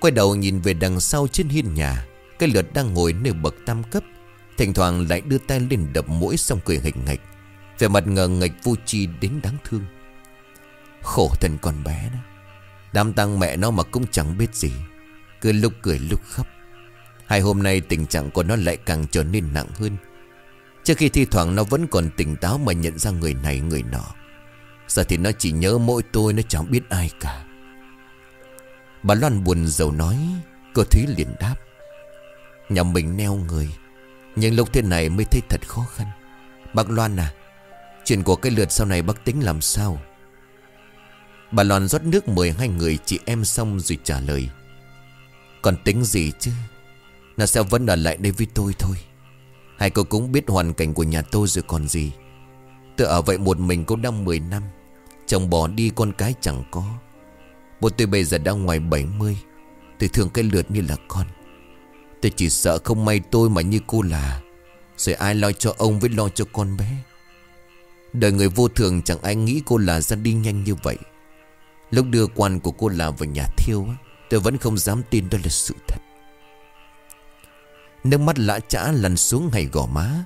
Quay đầu nhìn về đằng sau trên hiên nhà, Cái lượt đang ngồi nơi bậc tam cấp, Thỉnh thoảng lại đưa tay lên đập mũi xong cười hình ngạch, Vẻ mặt ngờ ngạch vô chi đến đáng thương. Khổ thân con bé đó, Đám tăng mẹ nó mà cũng chẳng biết gì, Cứ lúc cười lúc khóc. Hai hôm nay tình trạng của nó lại càng trở nên nặng hơn. Trước khi thi thoảng nó vẫn còn tỉnh táo mà nhận ra người này, người nọ. Giờ thì nó chỉ nhớ mỗi tôi, nó chẳng biết ai cả. Bà Loan buồn giàu nói Cô Thúy liền đáp, Nhà mình neo người, Nhưng lúc thế này mới thấy thật khó khăn. Bác Loan à Chuyện của cái lượt sau này bác tính làm sao Bà Loan rót nước mời hai người chị em xong rồi trả lời, Còn tính gì chứ? Nó sẽ vẫn ở lại đây với tôi thôi. Hai cô cũng biết hoàn cảnh của nhà tôi rồi còn gì. Tôi ở vậy một mình cũng đã 10 năm. Chồng bỏ đi, con cái chẳng có. Bố tôi bây giờ đang ngoài 70 Tôi thường cái lượt như là con. Tôi chỉ sợ không may tôi mà như cô là. Rồi ai lo cho ông với lo cho con bé? Đời người vô thường chẳng ai nghĩ cô là ra đi nhanh như vậy. Lúc đưa quan của cô là vào nhà thiêu Tôi vẫn không dám tin đó là sự thật. Nước mắt lã chã lăn xuống hay gò má.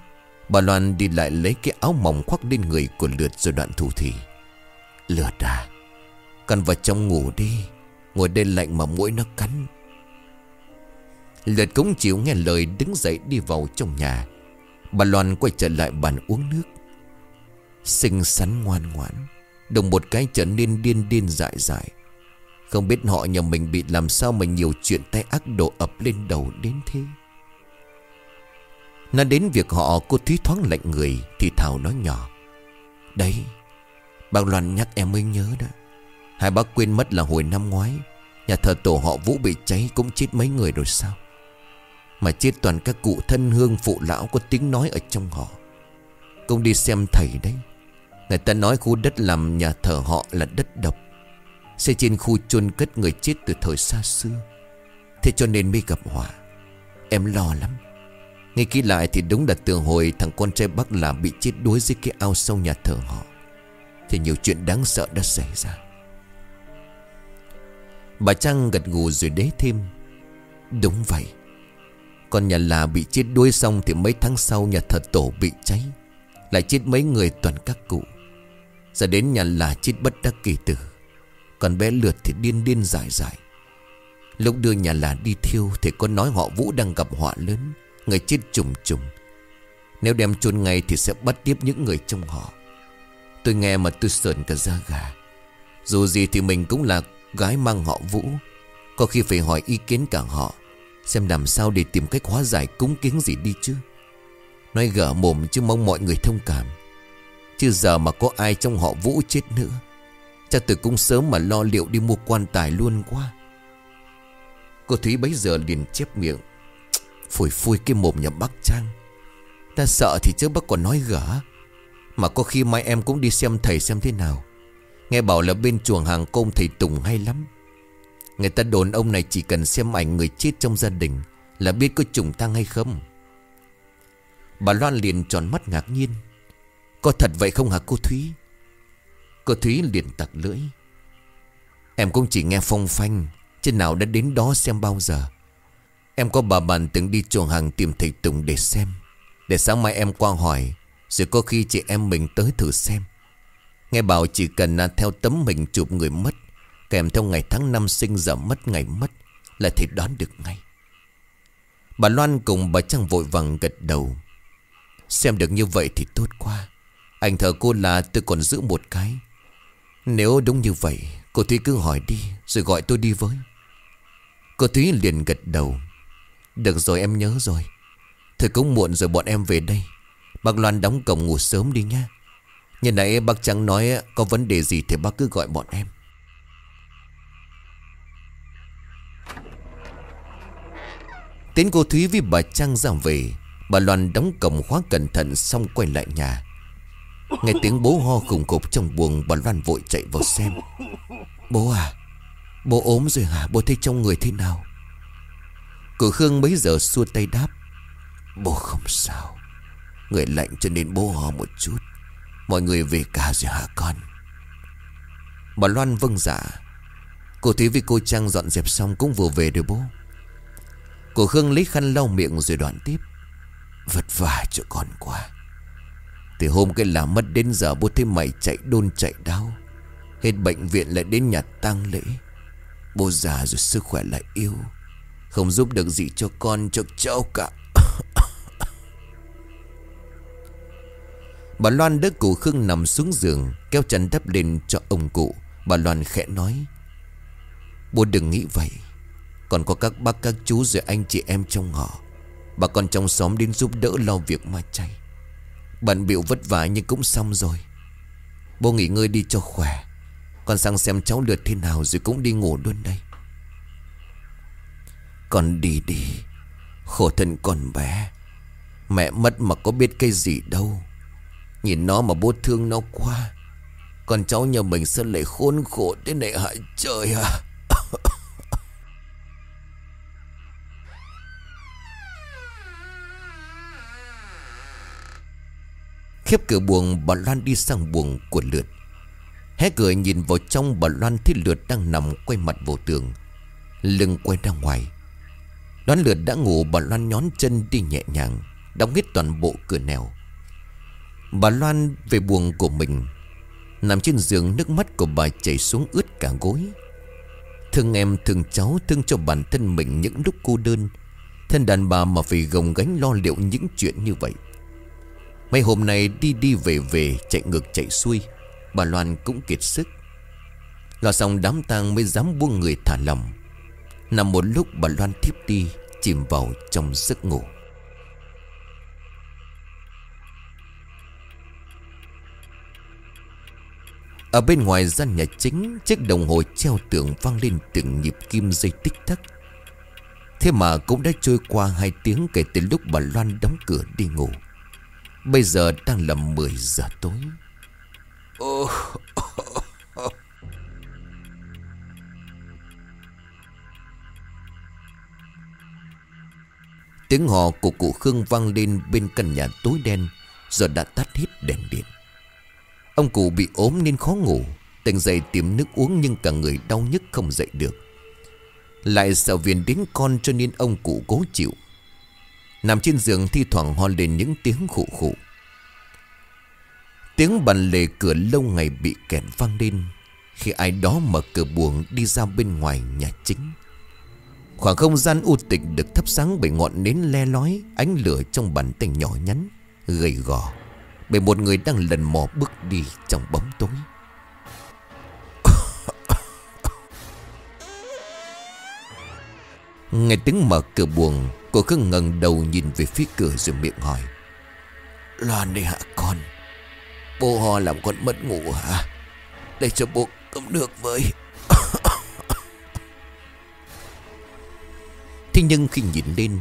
Bà Loan đi lại lấy cái áo mỏng khoác lên người của Lượt rồi đoạn thủ thì Lượt à Cần vào trong ngủ đi. Ngồi đây lạnh mà mũi nó cắn. Lượt cũng chịu nghe lời đứng dậy đi vào trong nhà. Bà Loan quay trở lại bàn uống nước. Xinh xắn ngoan ngoãn, Đồng một cái trở nên điên điên dại dại. Không biết họ nhà mình bị làm sao mà nhiều chuyện tay ác đổ ập lên đầu đến thế. Nói đến việc họ cô Thúy thoáng lạnh người, Thì Thảo nói nhỏ. Đấy, Bác Loan nhắc em mới nhớ đó. Hai bác quên mất là hồi năm ngoái, Nhà thờ tổ họ Vũ bị cháy Cũng chết mấy người rồi sao? Mà chết toàn các cụ thân hương phụ lão Có tiếng nói ở trong họ. Cũng đi xem thầy đấy. Người ta nói khu đất làm nhà thờ họ là đất độc. Xây trên khu chôn cất người chết từ thời xa xưa. Thế cho nên mới gặp họa. Em lo lắm. Nghe kỹ lại thì đúng là từ hồi thằng con trai bác là bị chết đuối dưới cái ao sâu nhà thờ họ. Thì nhiều chuyện đáng sợ đã xảy ra. Bà Trang gật gù rồi đế thêm. Đúng vậy. Con nhà là bị chết đuối xong Thì mấy tháng sau nhà thờ tổ bị cháy. Lại chết mấy người toàn các cụ. Giờ đến nhà là chết bất đắc kỳ tử. Còn bé lượt thì điên điên dại dại. Lúc đưa nhà là đi thiêu Thì con nói họ Vũ đang gặp họa lớn. Người chết trùng trùng. Nếu đem chôn ngay thì sẽ bắt tiếp những người trong họ. Tôi nghe mà tôi sờn cả da gà. Dù gì thì mình cũng là gái mang họ Vũ. Có khi phải hỏi ý kiến cả họ, Xem làm sao để tìm cách hóa giải cúng kiến gì đi chứ. Nói gỡ mồm chứ mong mọi người thông cảm. Chứ giờ mà có ai trong họ Vũ chết nữa, Chắc tôi cũng sớm mà lo liệu đi mua quan tài luôn quá. Cô Thúy bấy giờ liền chép miệng. Phủi phui cái mồm nhà bác Trang. Ta sợ thì chứ bác còn nói gỡ Mà có khi mai em cũng đi xem thầy xem thế nào. Nghe bảo là bên chuồng hàng công thầy Tùng hay lắm. Người ta đồn ông này chỉ cần xem ảnh người chết trong gia đình Là biết có trùng tăng hay không. Bà Loan liền tròn mắt ngạc nhiên. Có thật vậy không hả cô Thúy? Cô Thúy liền tặc lưỡi. Em cũng chỉ nghe phong phanh, Chứ nào đã đến đó xem bao giờ. Em có bà bạn từng đi chuồng hàng tìm thầy Tùng để xem. Để sáng mai em qua hỏi, Rồi có khi chị em mình tới thử xem. Nghe bảo chỉ cần theo tấm mình chụp người mất, Kèm theo ngày tháng năm sinh giờ mất, ngày mất, Là thì đoán được ngay. Bà Loan cùng bà Trăng vội vàng gật đầu. Xem được như vậy thì tốt quá. Anh thờ cô là tôi còn giữ một cái. Nếu đúng như vậy, Cô Thúy cứ hỏi đi, Rồi gọi tôi đi với. Cô Thúy liền gật đầu. Được rồi, em nhớ rồi. Thời cũng muộn rồi, bọn em về đây. Bác Loan đóng cổng ngủ sớm đi nha Nhân nãy bác Trắng nói, Có vấn đề gì thì bác cứ gọi bọn em. Tiến cô Thúy với bà Trang ra về. Bà Loan đóng cổng khóa cẩn thận Xong quay lại nhà. Nghe tiếng bố ho khủng khục trong buồng, Bà Loan vội chạy vào xem. Bố à Bố ốm rồi hả? Bố thấy trong người thế nào? Cô Khương bấy giờ xua tay đáp, Bố không sao. Người lạnh cho nên bố ho một chút. Mọi người về cả rồi hả con? Bà Loan vâng dạ. Cô Thúy với cô Trang dọn dẹp xong cũng vừa về rồi bố. Cô Khương lấy khăn lau miệng rồi đoạn tiếp, Vất vả cho con quá. Từ hôm cái làm mất đến giờ bố thấy mày chạy đôn chạy đau Hết bệnh viện lại đến nhà tang lễ. Bố già rồi sức khỏe lại yếu. Không giúp được gì cho con, cho cháu cả. Bà Loan đỡ cụ Khương nằm xuống giường, Kéo chân đắp lên cho ông cụ. Bà Loan khẽ nói, Bố đừng nghĩ vậy. Còn có các bác, các chú rồi anh chị em trong họ. Bà con trong xóm đến giúp đỡ lo việc ma chay. Bận biểu vất vả nhưng cũng xong rồi. Bố nghỉ ngơi đi cho khỏe. Con sang xem cháu lượt thế nào rồi cũng đi ngủ luôn đây. Con đi đi. Khổ thân con bé. Mẹ mất mà có biết cái gì đâu. Nhìn nó mà bố thương nó quá. Con cháu nhà mình sẽ lại khốn khổ thế này hả? Trời à Khép cửa buồng, bà Loan đi sang buồng của lượt. Hé cười nhìn vào trong, bà Loan thấy lượt đang nằm quay mặt vào tường. Lưng quay ra ngoài. Đoán lượt đã ngủ, bà Loan nhón chân đi nhẹ nhàng, Đóng hết toàn bộ cửa nèo Bà Loan về buồng của mình, Nằm trên giường, nước mắt của bà chảy xuống ướt cả gối. Thương em thương cháu, thương cho bản thân mình những lúc cô đơn, Thân đàn bà mà phải gồng gánh lo liệu những chuyện như vậy. Mấy hôm nay đi đi về về, chạy ngược chạy xuôi, Bà Loan cũng kiệt sức. Lo xong đám tang mới dám buông người thả lòng Nằm một lúc bà Loan thiếp đi, Chìm vào trong giấc ngủ. Ở bên ngoài gian nhà chính, Chiếc đồng hồ treo tường vang lên từng nhịp kim dây tích tắc. Thế mà cũng đã trôi qua hai tiếng kể từ lúc bà Loan đóng cửa đi ngủ. Bây giờ đang là 10 giờ tối. Ô. Tiếng hò của cụ Khương vang lên bên căn nhà tối đen, Giờ đã tắt hết đèn điện. Ông cụ bị ốm nên khó ngủ, Tỉnh dậy tìm nước uống nhưng cả người đau nhức không dậy được. Lại sợ viền đến con cho nên ông cụ cố chịu. Nằm trên giường thi thoảng ho lên những tiếng khụ khụ. Tiếng bàn lề cửa lâu ngày bị kẹt vang lên Khi ai đó mở cửa buồng đi ra bên ngoài nhà chính. Khoảng không gian u tịch được thắp sáng bởi ngọn nến le lói, Ánh lửa trong bàn tay nhỏ nhắn, Gầy gò, Bởi một người đang lần mò bước đi trong bóng tối. Nghe tiếng mở cửa buồng, Cô cứ ngẩng đầu nhìn về phía cửa rồi miệng hỏi, Loan đi hả con? Bố ho làm con mất ngủ hả? Để cho bố cấm nước với. Thế nhưng khi nhìn lên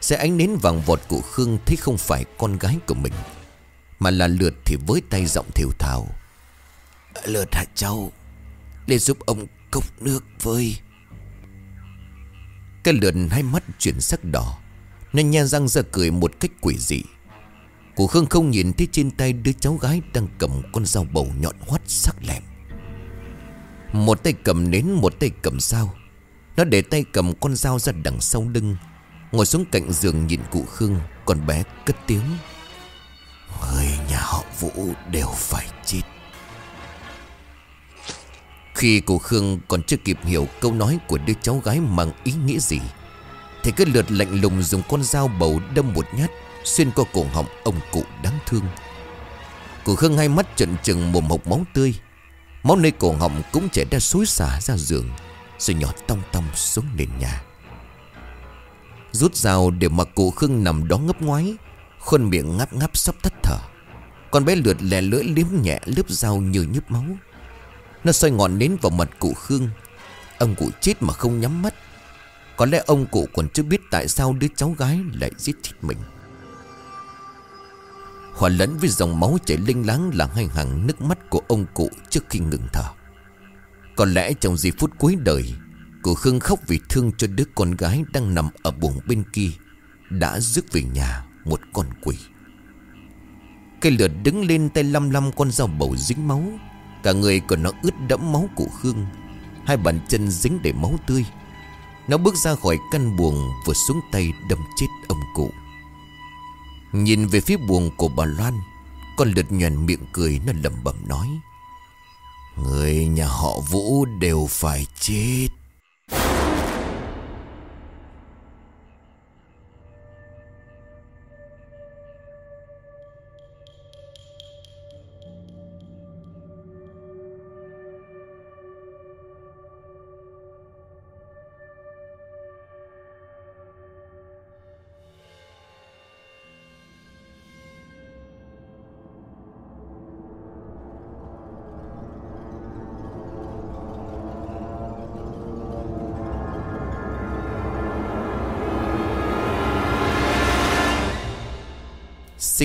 Sẽ ánh nến vàng vọt của Khương Thấy không phải con gái của mình Mà là lượt thì với tay giọng thiểu thảo Lượt hả cháu Để giúp ông cốc nước với. Cái lượt hai mắt chuyển sắc đỏ Nên nha răng ra cười một cách quỷ dị. Cô Khương không nhìn thấy trên tay đứa cháu gái Đang cầm con dao bầu nhọn hoắt sắc lẹm. Một tay cầm nến một tay cầm dao nó để tay cầm con dao ra đằng sau lưng. Ngồi xuống cạnh giường nhìn cụ Khương, Con bé cất tiếng. Người nhà họ Vũ đều phải chết. Khi cụ Khương còn chưa kịp hiểu câu nói của đứa cháu gái mang ý nghĩa gì, Thì cứ lượt lạnh lùng dùng con dao bầu đâm một nhát, Xuyên qua cổ họng ông cụ đáng thương. Cụ Khương hai mắt trận trừng mồm hộc máu tươi. Máu nơi cổ họng cũng chảy ra xối xả ra giường. Rồi nhỏ tong tong xuống nền nhà. Rút dao để mặc cụ Khương nằm đó ngấp ngoái Khuôn miệng ngáp ngáp sắp tắt thở. Con bé lượt lè lưỡi liếm nhẹ lớp dao như nhấp máu. Nó xoay ngọn nến vào mặt cụ Khương. Ông cụ chết mà không nhắm mắt. Có lẽ ông cụ còn chưa biết tại sao đứa cháu gái lại giết chết mình. Hòa lẫn với dòng máu chảy linh láng là hai hàng nước mắt của ông cụ trước khi ngừng thở. Có lẽ trong giây phút cuối đời Cụ Khương khóc vì thương cho đứa con gái đang nằm ở buồng bên kia, Đã rước về nhà một con quỷ. Cây lửa đứng lên tay lăm lăm con dao bầu dính máu, Cả người của nó ướt đẫm máu cụ Khương. Hai bàn chân dính đầy máu tươi. Nó bước ra khỏi căn buồng Vừa xuống tay đâm chết ông cụ. Nhìn về phía buồng của bà Loan, Con lượt nhuền miệng cười, Nó lẩm bẩm nói. Người nhà họ Vũ đều phải chết.